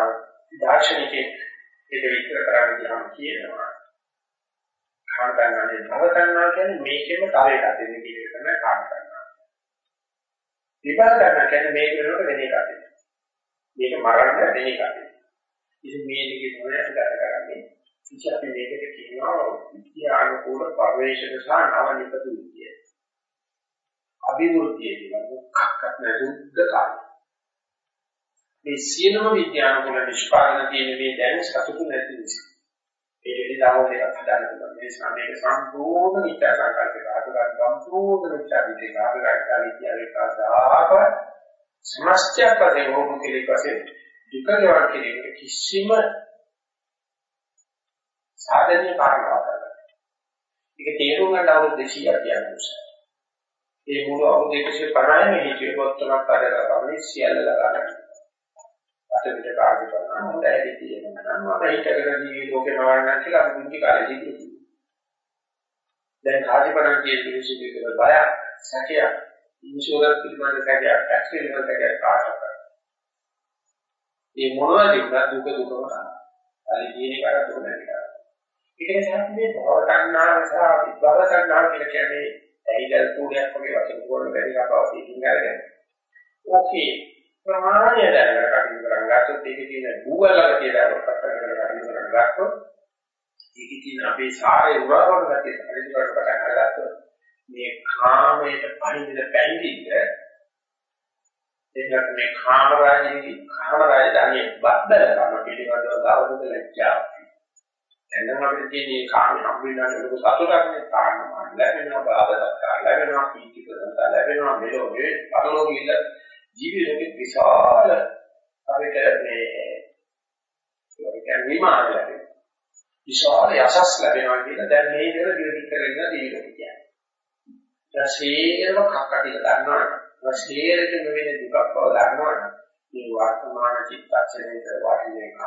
දාර්ශනිකේ ඒක විස්තර කරන්න ගියාම කියනවා කාම තණ්හාවේ භව තණ්හා කියන්නේ මේකෙම තව එකක් දෙන්න කියන එක තමයි කාම තණ්හා. විපාක ගන්න කියන්නේ මේක වෙනකොට වෙන එකක් දෙන්න. මේක මරන්න වෙන එකක් දෙන්න. ඉතින් මේ දෙකේ තමයි අපි ගත කරන්නේ. ඉතින් අපි මේකට කියනවා විද්‍යානුකූල පරිවේශක සහ නව නිපද විද්‍යාව. අභිවෘද්ධිය කියන මොකක්වත් නැතුද්ද කාර්ය. මේ සියලුම විද්‍යානුකූල නිෂ්පාදන තියෙන මේ දැන් සතුටු නැති නිසා. ඒක ඉදාවල එකක් හදාගන්න පුළුවන්. මේ සමේක සම්පූර්ණ මිත්‍යා සංකල්පයක අදගත් සම්පූර්ණ මිත්‍යා විදේ ආදගත් විද්‍යාවේ කාදාක සමස්තයක් වශයෙන් වුණු කෙලෙකසේ විකල්පයක් කෙරෙන්නේ කිසිම සාධනීය කාරණාවක් නැහැ. ඒක තේරුම් ගන්න අවුරුදු 200ක් යනවා. ඒ මුළු අවුරුදු 150 මේ හිතේ පොත්තමක් අරගෙන ගමනේ සියල්ල ලබා අතට කාර්ය කරනවා හොඳ ඇති තියෙනවා නම් මම හිතගෙන ජීවි ලෝකේ නවන්න කියලා අපි මුංචි කාලේ ජීවිතේ දැන් කාර්යපරණ කියන පිළිසිදු කරන බය සැකය ඉන්ෂුරන්ස් පිළිබඳ සැකය ටැක්ස් පිළිබඳ සැකය කාටද මේ මොනවද දුක දුකම තමයි. අලි කියන එකට දුක නැති කරා. ඒක නිසා මේ භව තණ්හාව සහ විභව තණ්හාව කියලා කියන්නේ ඇයිදල් කූඩයක් වගේ වචන වලින් බැරි අපවතිකින් අරගෙන. ඕකේ ප්‍රමාණය දැනගෙන කටයුතු කරන් ගත්තොත් ඒකේ තියෙන භූවලක කියලා අපකට කරගෙන කටයුතු කරන් ගත්තොත් ඒකේ තියෙන අපේ සාරේ උරවන ගැටේ කටයුතු කරලා පටන් ගත්තොත් මේ කාමයට පරිදින පැහැදිලිද එන්නත් මේ කාමරාජයේ කාමරාජධානියේ බද්දලකම පිළිබඳව දවසක ලැජ්ජාවක් එනම් අපිට තියෙන කාම සම්පූර්ණ ලොකු සතුටක් කාරණා ලැබෙනවා බාධක ලැබෙනවා කීකිකරණා ලැබෙනවා මෙලොවේ පරලෝකීය ජීවිතේ විශාල අපිට මේ ඒක නිමාන ලැබෙනවා විශාල යසස් ලැබෙනවා කියන දැන් මේ දේ දිවිදි කරගෙන දීලා කියන්නේ. ඊටසේරම කක්කටිල ගන්නවා. ඊටසේරට මෙවෙන දුකක් බව දන්නවා. මේ වර්තමාන චිත්තක්ෂණයට වටින එක.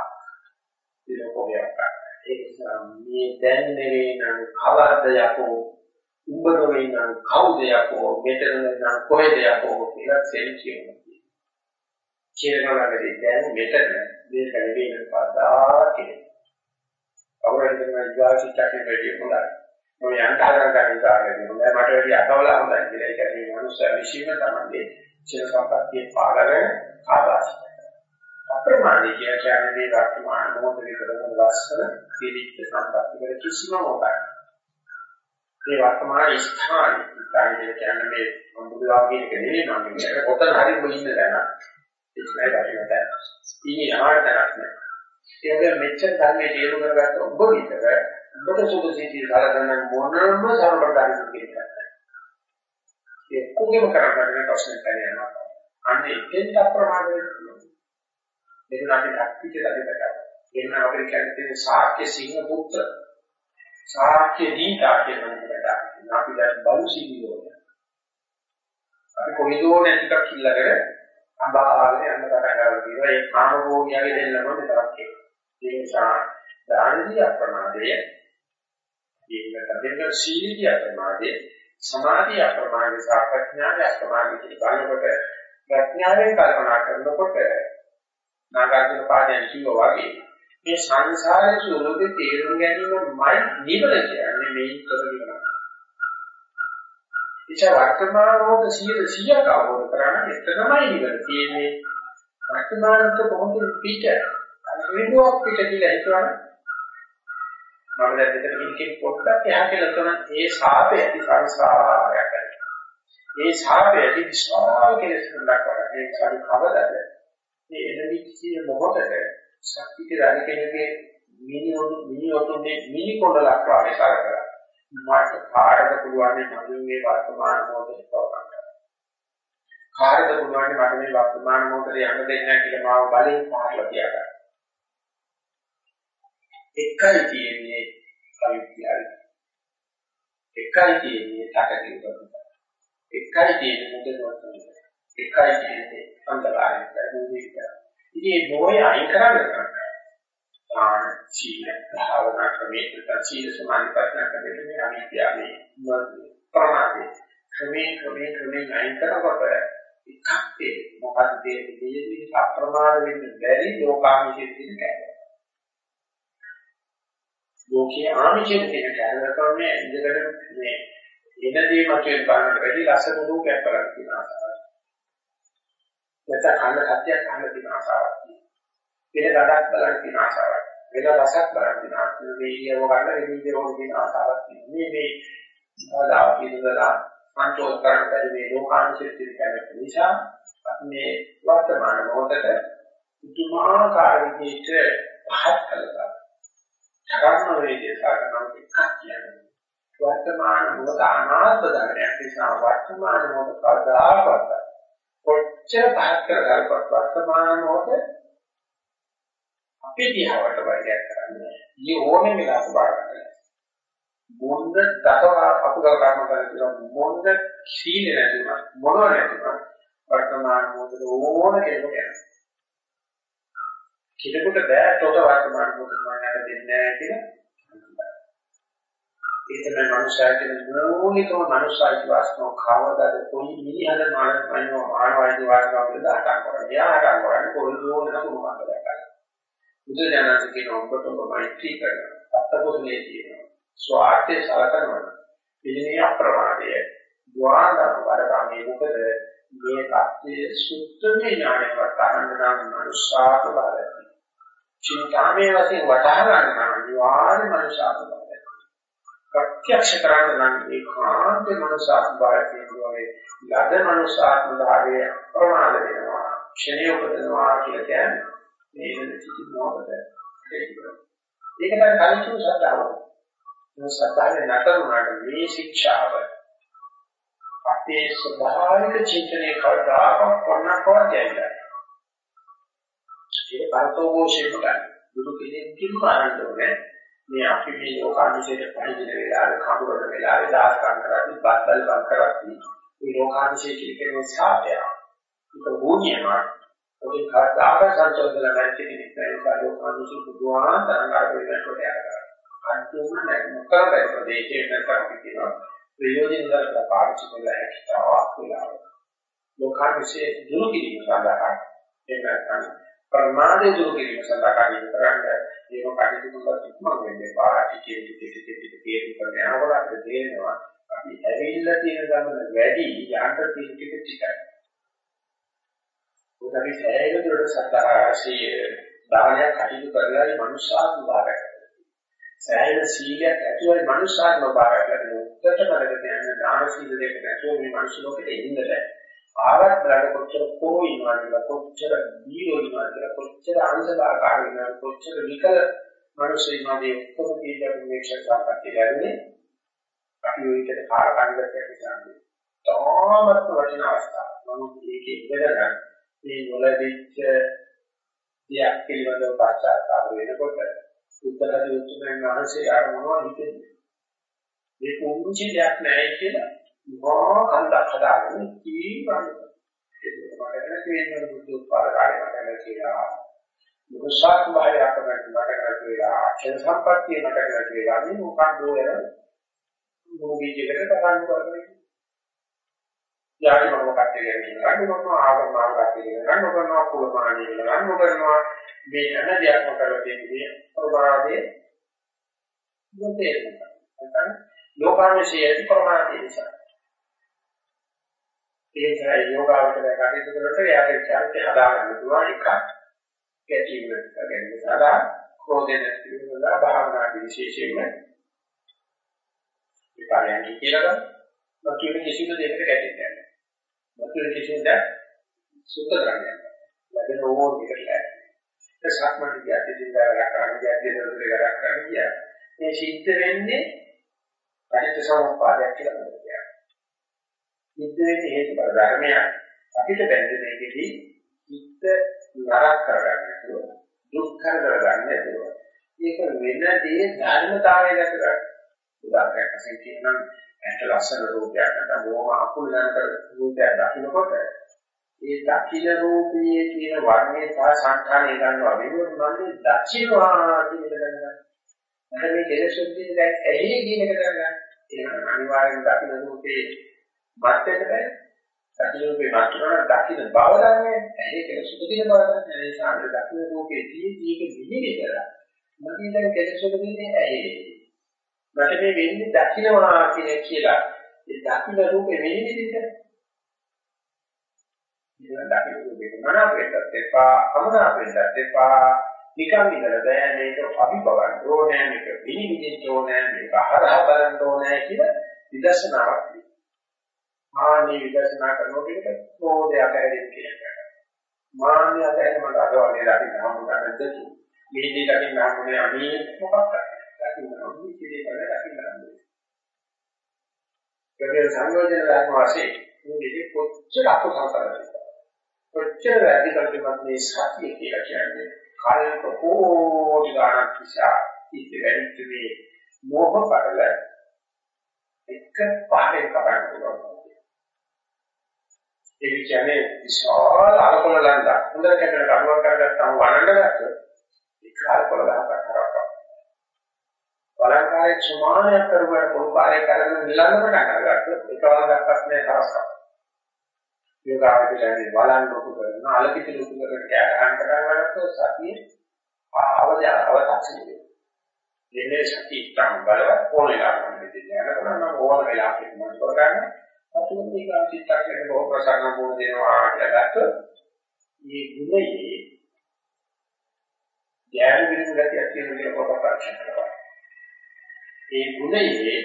ඒක කොහොමද? ඒක නිසා මේ දැන් නෙවෙයි නම් කවද්ද යකෝ උඹ නොවේ නම් කවුද යකෝ මෙතන නම් කොහෙද යකෝ කියලා සෙල්සියුම් කියනවා. කියනවාගේ දැන් මෙතන මේක නෙවෙයි නම් පදා කියලා. කවුරුහරි කරන ඉතිහාසිකයන් වැඩි හොඳයි. මොන යන්ත හදන්න ගන්න හොඳයි. මට වැඩි අතවලා හොඳයි කියලා. ඒක මේ මනුස්ස විශ්ීම තමයි චිර සම්පත්තියේ පාලන ආවාසය. අප්‍රමාණී කියන්නේ මේ වර්තමාන මොහොතේ කරන ලස්සන පිළිච්ච සම්පත්තිවල කිසිම මොකක්ද. මේ වර්තමාන ස්ථානයේ ඉතින් කියන්නේ මේ බුදුආගමේ එක නෙවෙයි මම කියන්නේ. ඔතන හරිය මුලින්ද දැන. ඒකයි දැනගන්න. ඉන්නේ ආවටක් නෑ. ඒ වගේ මෙච්චර ධර්මයේ තේරුම් කරගත්ත ඔබ විතර ඔබට සුදුසුටි සලකන මොනම සම්ප්‍රදායක් කියන්නේ. ඒ කුගෙම කරගන්න ප්‍රශ්න තියෙනවා. අන්නේ එතෙන්ට අප්‍රමාද වෙනවා. ඒක අපි ධක්තික දඩේකට. එන්න අපිට කියන්නේ ශාක්‍ය සිංහ පුත්‍ර. ශාක්‍ය දීතා කියන එකට. අපි දැන් බලු සිංහෝ. අපි කොයිදෝ නැතිකක් ඉල්ලගෙන අඹාගෙන යන්න පටන් ගන්නවා. ඒ කාම භෝගියගේ දෙන්නම මෙතනක් ඒක. ඒ නිසා දානදී අප්‍රමාදය ඊළඟ තදින්න සීලී අප්‍රමාදය සමාධි අප්‍රමාදය සහ ප්‍රඥාවේ අප්‍රමාදය කියන බලනකොට ප්‍රඥාවෙන් කල්පනා කරනකොට නාගාර්ජුන පාදයන් කිව්වා වගේ මේ සංසාරයේ ස්වરૂපේ තේරුම් ගැනීමයි නිවන කියන්නේ මේ කරගෙන ඉතින් වර්තමාන මොහොත 100 100ක් අවබෝධ කරගන්න එතනමයි නිවන තියෙන්නේ. වර්තමානක කොහොමද පිට? රිදුවක් පිට කියලා හිතවන. මම දැන් මෙතන කින්කේ පොඩ්ඩක් එහා කියලා තන ඒ ශාපය ඇති සංසාරයක් ඒ ශාපය ඇති විශාල කෙලෙස් කරලා ඒ සාරි කවදාද? මේ එනවිච්චි මොහොතේ ශක්තික රාජකෙනගේ මිනිඔතු මිනිඔතුනේ මිනි කොණලක් වගේ කරකලා මට කාටද පුළුවන් මගේ වර්තමාන මොහොතේ තවන්න කාටද පුළුවන් මට මේ වර්තමාන මොහොතේ යන්න දෙන්නේ නැහැ කියලා මාව බලෙන් පහරලා තියාගන්න. එකයි තියෙන්නේ අවිද්‍යාවයි. එකයි තියෙන්නේ තකතිරුකම. එකයි තියෙන්නේ මුදලවත් එකයි තියෙන්නේ අන්තරායයි දුන්නේ. ඉතින් මොයේ අයින් කරන්න ආන සීල භාවනා ක්‍රමයේ සීල සමාධි ප්‍රඥා ක්‍රමයේ මේ අවිද්‍යාවේ ප්‍රමාදේ ක්‍රමයේ ක්‍රමයේ ක්‍රමයේ අයින් කරනකොට එකක් තේ මොකක්ද දෙන්නේ අප්‍රමාද වෙන්න බැරි ලෝකාමිෂයේ තියෙන කැලේ. ලෝකයේ ආමිෂයෙන් තියෙන කැලරකන්නේ ඉඳගෙන මේ එනදී මතුවෙන බලන්න වැඩි රසන රූපයක් බලන්න තියෙන ආසාවක්. නැත්නම් කන්න සත්‍යයක් අහන්න තියෙන ආසාවක්. වෙන රටක් බලන්න තියෙන ආසාවක්. වෙන රසක් බලන්න තියෙන ආසාවක්. මේ ඉයව ගන්න එන්නේ රෝග තියෙන ආසාවක්. මේ මේ ආදාව කියනදලා කන්ට්‍රෝල් කරන්න බැරි මේ ලෝකාංශයේ තියෙන කැලරක නිසා මේ වර්තමාන මොහොතේ උතුමාකාර විදිහට පහත් කළා. ධර්ම වේදේ සාකරන එකක් කියන්නේ. වර්තමාන මොහොත අනාත්ම ධර්මයක් නිසා වර්තමාන මොහොත කවදාකවත් කොච්චර පහත් කරගන්නවත් වර්තමාන මොහොත අපේ දිහාවට වයියක් කරන්නේ. ඊ ඕනේ වෙලාවක බලන්න. මොන්ද දතවා අකුසල කර්ම කරලා මොන්ද සීල නැතිව මොනව නැතිව වර්තමාන මොහොතේ ඕන කෙනෙකුට යනවා. කෙනෙකුට බෑ තොට වර්තමාන මොහොතේ මනකට දෙන්නේ නැහැ කියලා. ඒ තමයි මනුෂ්‍යයෙක් මූලිකව මනුෂ්‍යයෙක් වාස්තව කවදාද කොයි මිනිහද මානවයින මානවයින වාස්තව කියලා දාට කරන්නේ. යාට කරන්නේ කොයි දෝන නම් මොකක්ද දැක්කලා. බුදුජානක කියන ඔබට මෛත්‍රී කරනවා. අත්කුසලයේ තියෙනවා. ස්වාර්ථය සලකනවා. ඉන්නේ අප්‍රමාදය. ද්වාරන වරගාමී මොකද මේ தත්යේ සුත්තමේ ඥානවත් අහන්න නම් මනුෂ්‍යාක බලයි. චින්තාමේ වශයෙන් වටහා ගන්න අනිවාර්ය මනුෂ්‍යාක බලයි. ප්‍රත්‍යක්ෂ කරන්න නම් ඒකාන්ත මනුෂ්‍යාක බලය කියනවානේ ලද මනුෂ්‍යාත්ම භාවයේ ප්‍රමාද වෙනවා. ක්ෂණිය උපදිනවා කියලා කියන්නේ මේ වෙන කිසි මොකද ඒක තමයි කලින් සත්‍යාව. මේ සත්‍යාවේ නැතරුණාට මේ ශික්ෂාව අපේ ස්වභාවික චින්තනයේ කවදාකවත් කොන්නකවත් දෙන්නේ ඒක පරතෝഘോഷයෙන් ගන්න. දුරු කෙනෙක් කිව්වහන්න ඕනේ. මේ අපි මේ ලෝකාදිශයට පහදින වෙලාවේ කඳුරන වෙලාවේ දාස් ගන්න කරන්නේ බත්බල් බං කරන්නේ. මේ ලෝකාදිශයේ කියන සාපය. ඒක භූමියම ඔය කතාව සංචෝදන නැති කෙනෙක් නැහැ ලෝකාදිශය පුදුමා තරංගාර වෙනකොට යනවා. අන්තිම නැත්නම් කරබයි ප්‍රදේශයේ නැත්නම් කියනවා ප්‍රයෝජන දරලා පාවිච්චි කළ හැකි තාවක් වෙලාව. ලෝකාදිශයේ දුරු කිරීම සඳහා එහෙම නැත්නම් ප්‍රමාදේ දුරු කිරීම සඳහා කටයුතු කරන්න ඒක කටයුතු කරලා ඉක්මන වෙන්නේ පාටි කියන ටික ටික ටික තේරුම් කරගෙන යනකොට අපිට තේරෙනවා අපි ඇවිල්ලා තියෙන ගමන වැඩි යන්න තියෙන ටික ටිකයි. උදාහරණ සෑහෙන දුරට සත්‍යාසී දානයක් කටයුතු කරලා මනුෂ්‍යාත්ම භාවයක්. සෑහෙන සීලයක් ඇතුළේ මනුෂ්‍යාත්ම භාවයක් ලැබෙන උත්තර මරකට යන දාන සීල දෙක නැතුව මේ මනුෂ්‍ය ලෝකෙට එන්න බෑ. ආවත් බලන්න කොච්චර කෝ ඉන්නවා කියලා කොච්චර දීරෝ ඉන්නවා කියලා කොච්චර අංශදාකාර ඉන්නවා කොච්චර විකල මිනිස්සු ඉන්නවාදී ඔක්කොම කියන මේක්ෂණ කරපටි ලැබුණේ අපි ඔය විදිහට කාර්යකාරීත්වයක් නිසා තාමත් වටින අවස්ථාවක්. නමුත් ඒකේ ඉඳලා මේ නොලැබිච්ච දෙයක් පිළිබඳව පශ්චාත්තාප වෙනකොට උත්තරදී උතුමන් වහන්සේ අර මොනවද හිතෙන්නේ? මේ කුංචි දෙයක් නැහැ කියලා මහා කන්දක් හදාගෙන කීවන්න. ඒක මට තේරෙන බුද්ධ උත්පාදකාරය මට කියලා. මුසාක් භාවය අපකට මට කියලා අක්ෂර සම්පත්තිය මට කියලා මේ මොකක්ද ඔය මොගීජයකට තරංග කරන්නේ. යාටි මම කට්ටිය කියනවා මොකක්ද ආගම ආගම කියනවා මොකක්ද කුලමානී කියනවා මොකක්ද මේ හැම දෙයක්ම කරලා තියෙන්නේ ප්‍රමාදයේ මොතේ නැත්නම් ලෝකාංශයේ ප්‍රමාදයේ නිසා ඒ නිසා යෝගාවචරය කටයුතු කරනකොට එයාගේ චරිතය හදාගන්න පුළුවන් එකක්. ගැටීම ගැන සදා ක්‍රෝධයෙන් පිළිබඳව භාවනා විශේෂයෙන්ම විපායන්ටි කියලා ගන්න. මතුවේ කිසිම දෙයකට ගැටෙන්නේ නැහැ. මතුවේ කිසිම දෙයක් සුද්ධ කරන්නේ නැහැ. ලැබෙන ඕන එකට ලැබෙන. ඒ සක්මන් කියන්නේ දින්දා වැඩ කරන්නේ කියන්නේ දොරට වැඩ කරන්නේ. මේ සිද්ධ වෙන්නේ පරිත්‍යාග සමුප්පාදයක් කියලා කියනවා. සිද්ධ වෙන්නේ හේතුඵල ධර්මයක්. අපිට බැඳෙන එකෙදි චිත්ත නරක කරගන්න නැතුව දුක් කරගන්න නැතුව ඒක වෙන දේ ධර්මතාවය දැක ගන්න. උදාහරණයක් වශයෙන් කියනනම් ඇට ලස්සන රූපයක් නැත්නම් බොහොම අකුල් ගන්නක රූපයක් දකින්නකොට ඒ දකින්න රූපයේ තියෙන වර්ණය සහ සංඛාරය ගන්නවා වෙනුවට මන්නේ දක්ෂිනවා කියන එක ගන්නවා. මම මේ කෙලෙස් වලින් දැන් ඇහි කියන එක ගන්නවා. ඒක අනිවාර්යෙන් දකින්න රූපේ වත් වෙන්න බෑ. දකින්න රූපේ වත් කරන දකින්න බව දන්නේ ඇයි කියලා සුදුදින බව දන්නේ. ඒ නිසා අපිට දකින්න රූපේ තියෙන්නේ ඒක විහිදෙ කරලා. මගේ දැන් කෙලෙස් වලින්නේ ඇයි. මට මේ වෙන්නේ දකින්නවා කියන කියලා. ඒ දකින්න රූපේ විහිදෙන්නේ ඉතින් දකින්න රූපේ මනාප වෙන්නත් එපා, අමනාප වෙන්නත් එපා. නිකන් ඉඳලා බෑ මේක අභිබවන්න ඕනේ, මේක විනිවිදින්න ඕනේ, මේක හරහා බලන්න ඕනේ කියලා විදර්ශනාවක් මාන්නේ විදර්ශනා කරනකොට ඒක මොෝදයක් ඇරෙන්න කියනවා. මාන්නේ අතහැර මට අද වගේ දකින්න හම්බුනට දෙකි. මේ දේ දකින්න හම්බුනේ අනේ මොකක්ද? දකින්න හම්බුනේ ඉතිරි කරලා දකින්න හම්බුනේ. ඒකේ සංයෝජන ධර්ම වශයෙන් මේ කොච්චර අකුසල කරන්නේ. කොච්චර වැඩි කල්පිතත් මේ සතිය කියලා කියන්නේ කල්ප කෝටි ගණන් කිසා ඉති වැඩිච්ච මේ මෝහ පඩල එක පාරේ කරන්න පුළුවන්. ඒ කියන්නේ විශාල අලකොල ලන්දා හොඳට කැඩෙන කරුවක් කරගත්තාම වරන්න ගත්තොත් ඒක අලකොල ගහකට කරවක්. බලංකාරයේ සමානයක් කරුවට පොපාරේ කරගෙන නිලන්න පටන් ගත්තොත් ඒක වලක්වත් නෑ කරස්සක්. යෝගාවට කියන්නේ බලන්න ලොකු කරන අලකිත ලොකු කරකට කැඩහන් කරගත්තොත් සතියේ අවදි අවතක්ෂණය වෙනවා. එන්නේ සති ඉස්සම් බලවත් ඕන වෙලාවකට දෙන්නේ. යනකොට ඕන වෙලාවකට මොකද කරගන්න? අතුරුම මේක චිත්තක්ෂණ බොහෝ ප්‍රසන්න මොන දෙනවා කියලා ගත්තොත් මේ ගුණයේ ඥාන විදිහට ගැටියක් කියන එක පොත ප්‍රශ්න කරනවා. ඒ ගුණයේ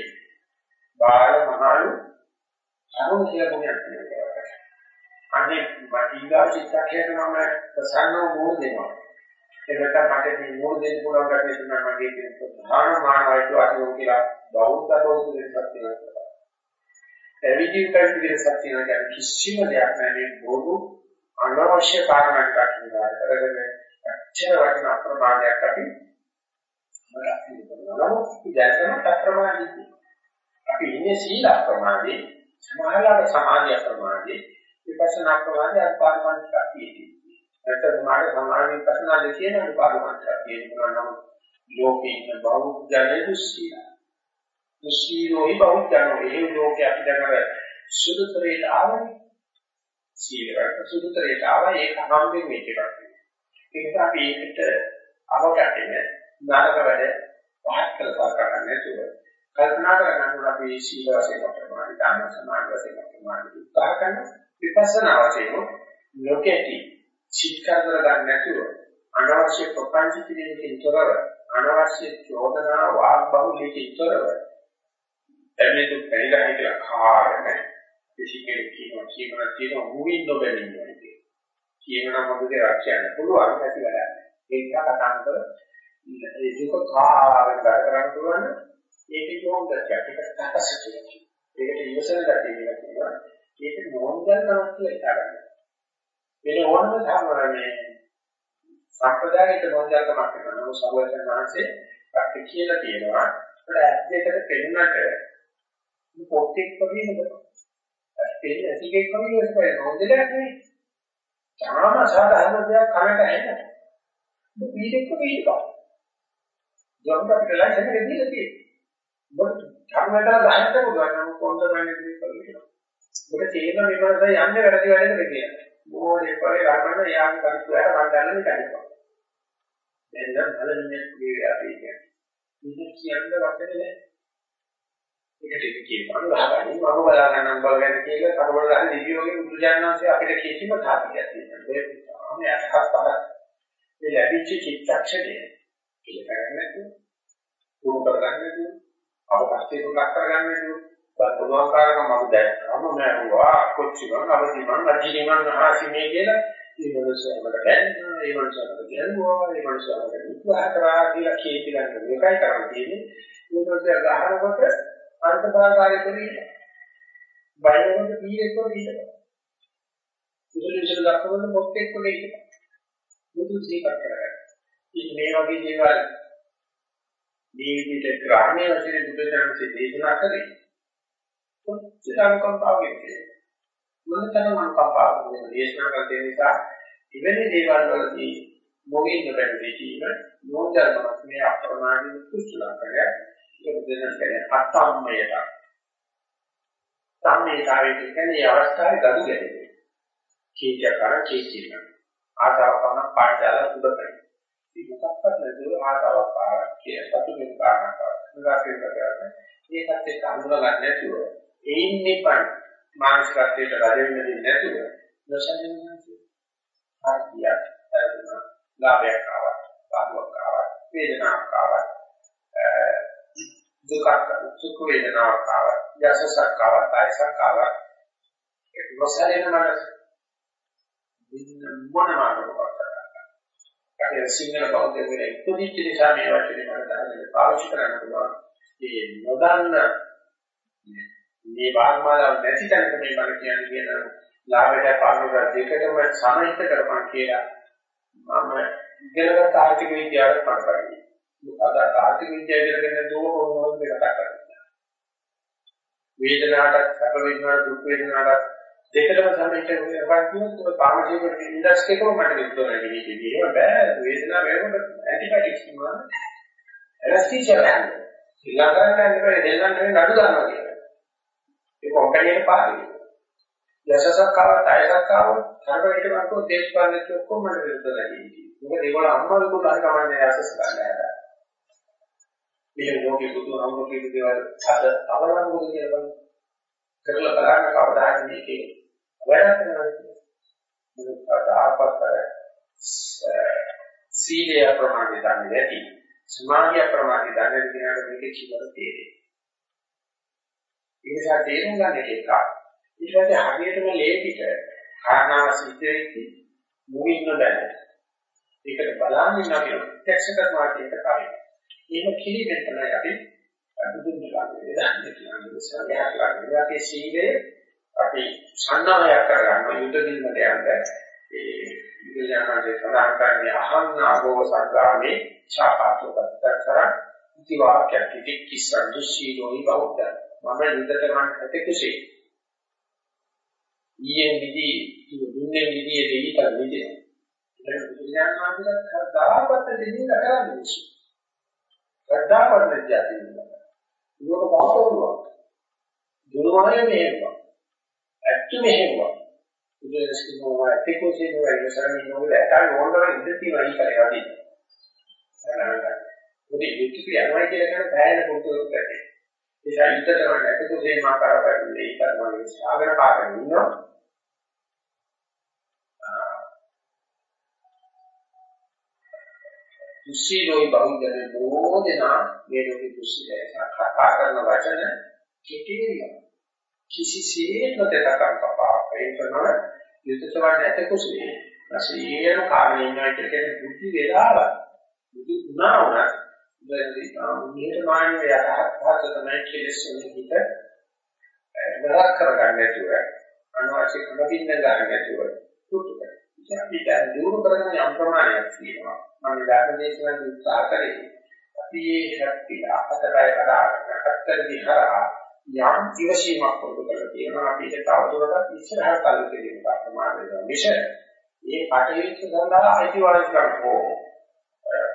බාල මහලු අනුන් කියලා ගුණයක් තියෙනවා. අනේ වටිනා චිත්තක්ෂණ නම් ප්‍රසන්න මොන දෙනවා. එතකොට මට මේ මොන දෙන්න පුළුවන් ගැටේ තමයි මගේ කියන ප්‍රධාන මානවයික අතිරෝ කියලා බෞද්ධ බෞද්ධ දෙයක් තියෙනවා. එවිදින් කල්පිතේ සත්‍ය නැග කිසිම දෙයක් නැහැ බොරු අනවශ්‍ය කාරණාවක් කියලා කරගෙන අච්චර වටින අප්‍රමාදයක් අපි නමුත් ඉතින් අප්‍රමාදී අපි ඉන්නේ සීල අප්‍රමාදී සමාහලක සමාධි අප්‍රමාදී විපස්සනා අප්‍රමාදී අපාරමානික කතියදී නැත්නම් මාර්ග සමාධි විපස්සනා දෙකේන අපාරමානික කතියදී නමුත් ලෝකේ ඉන්න බෞද්ධ ජනෙ දුස්සීල දුස්සීලෝයි බෞද්ධ ජනෝ ඒ ලෝකේ අපි දැකලා සුදුතරේට ආවනේ සීලකට සුදුතරේට ආවා. ඒක හම්බෙන් මේක එකක් ඒ නිසා අපි ඒකට අවකටෙන නරක වැඩ පහත් කළා කරන්නේ නැතුව කල්පනා කරගන්න අපි සීල වශයෙන් ප්‍රමාණ දාන සමාධි වශයෙන් ප්‍රමාණ උත්සාහ කරන විපස්සනා වශයෙන් ලෝකෙටි චිත්කර ගන්න නැතුව අනවශ්‍ය ප්‍රපංච කිරීමකින් තොරව අනවශ්‍ය චෝදනා වාග් බහුලීකින් තොරව එන්නේ දුක් පරිගහයි කියලා කාරණේ කිසිකෙක් කියනවා කියනවා කියනවා මුවින් නොබැලින්නේ කියනවා මොකද රක්ෂයන්න පුළුවන් නැති වැඩක්. ඒක කතා කර ඒ දුක කාගෙන ගත කරන්න පුළුවන් ඒක යෝගයක් ඒක තකසිතියක්. ඒකට ඉවසන ගැටේ කියලා කියනවා. ඒක නෝන්ජල්කමක් කියලා හිතාගන්න. වෙන ඕනම ධර්මරමේ සම්ප්‍රදායික නෝන්ජල්කමක් කරනවා සර්වඥ වහන්සේ අපිට කියලා තියෙනවා. ඒකට ඇත්තට පෙන්නට පොත්තෙක් වගේ නේද? ඇත්තට ඇසිකෙක් වගේ නේද? නෝන්ජලයක් නෙවෙයි. තාම සාධාරණ දෙයක් කරට ඇහෙන. පීඩෙක්ක පීඩකව. ජොන්ට අපිට ලයිසන් එක දීලා තියෙනවා. මොකද කර්මයට දාන්න පුළුවන් නම් කොන්ද මන්නේ කියලා. මොකද තේරෙන විමර්ශය යන්නේ වැරදි වැඩකට කියලා. මොෝලේ පරේ රහමන යාම කරුවාර මණ්ඩලෙන් කරනවා. දැන් නම් බලන්නේ මේ අපි කියන්නේ. මේක කියන්න වචනේ නැහැ. ඒකට කියනවා අනුරාගණි මම බලාගන්නම් බලගන්න කියලා කරවල ගන්න දිවියෝගේ බුදුජානනාංශය අපිට කිසිම සාධකයක් තියෙනවා. ඒ අහක් තමයි. මේ ලැබිච්ච චිත්තක්ෂණය කියලා කරන්නේ නැතුව, පුරු කරගන්න නැතුව, අවකාශයේ පුරක් කරගන්න නැතුව, බලපෑමකාරකම මම දැක්කම මම කොච්චිමන් අවදිමන් අජිනිමන් ආසිමේ කියලා ඒ මනුස්සයකට දැන් ඒ මනුස්සයකට කියනවා ඒ මනුස්සයකට උත්සාහ කරා කියලා කීටි ගන්න මේකයි කරන්නේ. මේ මනුස්සය ගහනකොට අර්ථභාගාරය දෙන්නේ බයවෙන්න පීරෙක් වගේ ඉන්නවා. ඉතින් ඉතින් දක්වන්න මොකෙක් වගේ ඉන්නවා. මුදු සීකත් කරගන්න. ඉතින් මේ වගේ දේවල් මේ විදිහට ග්‍රහණය වශයෙන් බුදුදහමේ දේශනා කරේ. කොච්චර කම්පාවකද මොනතරම් අනුකම්පාවක් දේශනා කළ දේ නිසා ඉවෙනි දේවල් වලදී මොගෙන් නොබැරි දෙකීම නෝන්ජල්කමක් මේ අප්‍රමාණික කුසල කරලා ඒක දෙන්න කියන්නේ අත්තම්මයට. සම්මේතාවයේ කියන්නේ අවස්ථාවේ ගඩු ගැටේ. කීචකර කීචින. ආසාව කරන පාඩාල උඩට. මේ මොකක්වත් නැතුව ආසාවක් පාරක් කිය සතු වෙන කාරණාවක්. උදාහරණයක් කරගන්න. ඒකත් එක්ක අඳුර ගන්න නැතුව ඒින් නිපන් මානසිකත්වයට රජ වෙන්න දෙන්නේ නැතුව නොසන්නින්සි. ආර්තියක් ලැබුණා. ලාභයක් ආවා. පාඩුවක් ආවා. වේදනාවක් ආවා. දුකක් සුඛ වේදනාවක් ආවා යසසක් ආවා තයිසක් ආවා ඒක නොසැලෙන මනස. මොන මාර්ගයක් කරන්නේ සිංහල බෞද්ධ වෙන ඉක්කොදිච්ච නිසා මේ වචනේ මම දැනගෙන පාවිච්චි කරන්න පුළුවන්. ඒ නොදන්න මේ වාග්මාලාව නැති තැනක මේ මම කියන්නේ කියන ලාභයට පාඩුක දෙකටම සමහිත කරපන් කියලා මම ඉගෙනගත් ආර්ථික විද්‍යාවට පණ කරන්නේ අද ආර්ථික විද්‍යාව කියලා කියන දෝම කොහොමද කතා කරන්නේ. වේදනාවට සැප වේදනාවට දුක් වේදනාවට දෙකම සමහිත වෙනවා කියනකොට ඔය පාමජීව ඉන්ඩස්ට්‍රි එකම මට විස්තරය දෙන්නේ. ඒක බෑ වේදනාව වෙනකොට ඇන්ටිබයොටික්ස් කියනවා. ඇනස්තීසියා ගන්න. ශ්‍රී ලංකාවේ යනකොට දෙන්නන් නෙවෙයි නඩු දානවා කියන්නේ. ඒ කම්පැනි එක පාරේ. යසසක් ආවත් අයසක් ආවත් කරපේට වන්කෝ දේශපාලනඥයෝ ඔක්කොම මට විරුද්ධ දෙන්නේ. මොකද ඒගොල්ලෝ අම්මලු කුඩා කමන්නේ යසස ගන්න. මේ ලෝකේ බුදුහාමුදුරු කියන දේවල් අද අවලංගු කියලා බලන්න. කරලා බලන්න කවදා හරි මේකේ වැඩක් කරනවා. මොකද ආපත්තර සීලය ප්‍රමාණය දන්නේ නැති සමාධිය ප්‍රමාණය දන්නේ කෙනාට මේකේ ජීවන තේරෙන්නේ. ඒ නිසා තේරුම් ගන්න එක. ඊට පස්සේ හරියටම ලේපිට කාරණා සිද්ධ වෙච්චි මුවින් නොදැන. ඒකට බලන්න ඉන්නවා කියන ප්‍රත්‍යක්ෂ කරනවා කියන කාරණය. එහෙම කිලිමෙන් තමයි අපි බුදුන් වහන්සේ දන්නේ කියන්නේ සත්‍යයක් ලඟ. අපේ සීලය අපි සම්නාමයක් කරගන්න යුද්ධ දිනකට යන්න ඒ විද්‍යාමාගේ සඳහන් කරන්නේ අහං ආගෝ සංගාමේ ඡාපාතෝ ගතතර ඉති වාක්‍යයක් ඉති කිසං සීලෝයි බෞද්ධ මම යුද්ධ කරන්න ඇති කුසී ඊයෙන් විදි දුන්නේ විදියේ දෙවිත විදිය ඒක විද්‍යාමාගේ කර්තාවත දෙන්නේ කරන්නේ ශ්‍රද්ධාවර්ණ ජාති වෙනවා. ඒක පාපවුවා. දුරමාය මේවා. ඇත්ත මෙහෙවා. ඉතින් කිනෝවා ඇතිකෝසේ නෝ ඉවසරමින් නෝ ඇටල් ඕනතර ඉඳ තියෙනවා ඊ කරේ වදී. මොකද යුක්ති යනවා කියලා කියන බෑන පොතේ පැත්තේ. ඒ නිසා ඉතතර ඇතිකෝසේ මා කරපන්නේ ඒ කරනවා සාගර පාරේ ඉන්නවා. කුසීලෝයි බහුජන බොහෝ දෙනා මේ ලෝකේ කුසීලයි කතා කරන වචන කෙටිරිය කිසිසේත්ම දෙකක් පපා ඒ කරනවා යුද්ධසවන්න ඇත කුසීලේ රසීයන කාර්යය ඉන්නවා කියන බුද්ධි වේලාව බුදු උනා උනා ඉතින් මාන්නේ යහපත් භාෂ තමයි කෙලෙස් වලින් හිත නරක කරගන්න නැතුව අනවශ්‍ය කුණපින්න ගන්න නැතුව තුතු කරනවා. ඉතින් අපි දැන් දිනු කරගෙන යම් ප්‍රමාණයක් තියෙනවා. මම ධර්මදේශන උත්සාහ කරේ. අපි මේ ශක්තිය අතරයි කරාකට දිහා යම් ඉවසීමක් පොදු කරලා තියෙනවා. අපිට තවදුරටත් ඉස්සරහට කල් දෙන්න ප්‍රමාණය මිෂ මේ කටයුතු සඳහා අයිතිවාසිකම් හෝ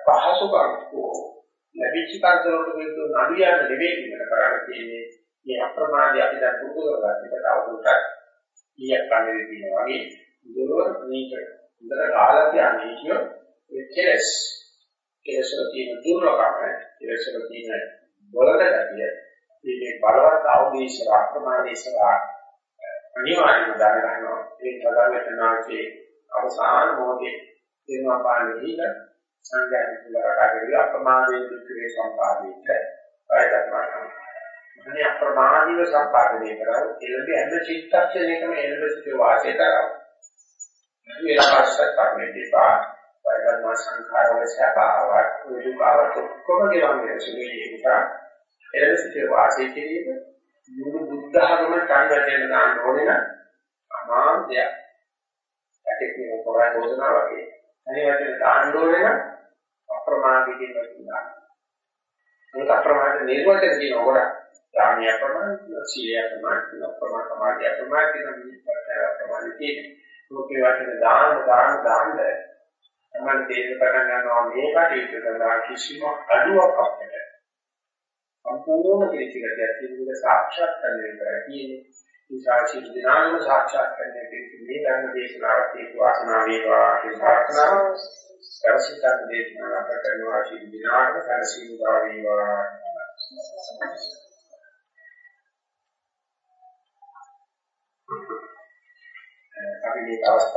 පහසුකම් හෝ ලැබිච්ච කාර්යවලට විරුද්ධ නඩියන්න නෙවෙයි ඉන්න කරන්න තියෙන්නේ. මේ අප්‍රමාදී අපි දැන් පුරුදු කරගන්න එක තවදුරටත් ඊයක් කන්නේ තියෙනවා වගේ දුරව මේක හොඳට ගහලා තියන්නේ කියෝ ඒ කෙලස්. කෙලස් වල තියෙන දුර්ලභම කෙලස් වල තියෙන බලද ගැතිය මේ බලවත් ආවදේශ ආක්‍රමණේශ අනිවාර්යයෙන්ම දාන ගන්නවා ඒ ප්‍රධානකනාගේ අවසාන මොහොතේ දෙනවා පාන්නේ හිල සංඥා විතරකට අප්‍රමාදයේ දුක්ඛේ සම්පාදිත ප්‍රයත්න අනේ අප්‍රමාදීව සම්පාදනය කරව එළඹ හැම චිත්තක්ෂණයකම එළඹ සිට වාසය කරව. මේ අවශ්‍ය කර්මේ දීපා වයදම සංඛාර වල සැපාවක් දුකාවක් ඔක්කොම ගෙවන්නේ සුදුයි නිසා එළඹ සිට වාසය කිරීම මුළු බුද්ධ ධර්ම කන්දෙන් දාන්න ඕනේ නම් අමාන්තය. ඇටෙක් නේ කොරා යෝජනා වගේ. අනේ වචන දාන්න ඕනේ නම් අප්‍රමාදයෙන් වචන දාන්න. මේක අප්‍රමාද නිර්වචන කියන ඕගොල්ලෝ දානිය ප්‍රමාණ සීලය ප්‍රමාණ ප්‍රමාණ සමාධිය ප්‍රමාණ කියන මේ ප්‍රමාණ තියෙන්නේ. ලෝකේ වටින දාන දාන දාන්න තමයි තේරුම් ගන්න ගන්නවා මේ කටයුතු කරලා කිසිම අඩුවක් අපිට සම්පූර්ණ පිළිචිගතියක් තියෙන සාක්ෂාත් කරගෙන තියෙන්නේ. ඒ සාක්ෂි දිනාම සාක්ෂාත් කරගෙන මේ ධර්ම දේශනාවට හේතු වාසනා වේවා කියන ප්‍රාර්ථනාව සරසිතන් දේශනාවට කරනවා. ශිල් දිනාට සරසිමුදා වේවා. අපි මේ අවස්ථාව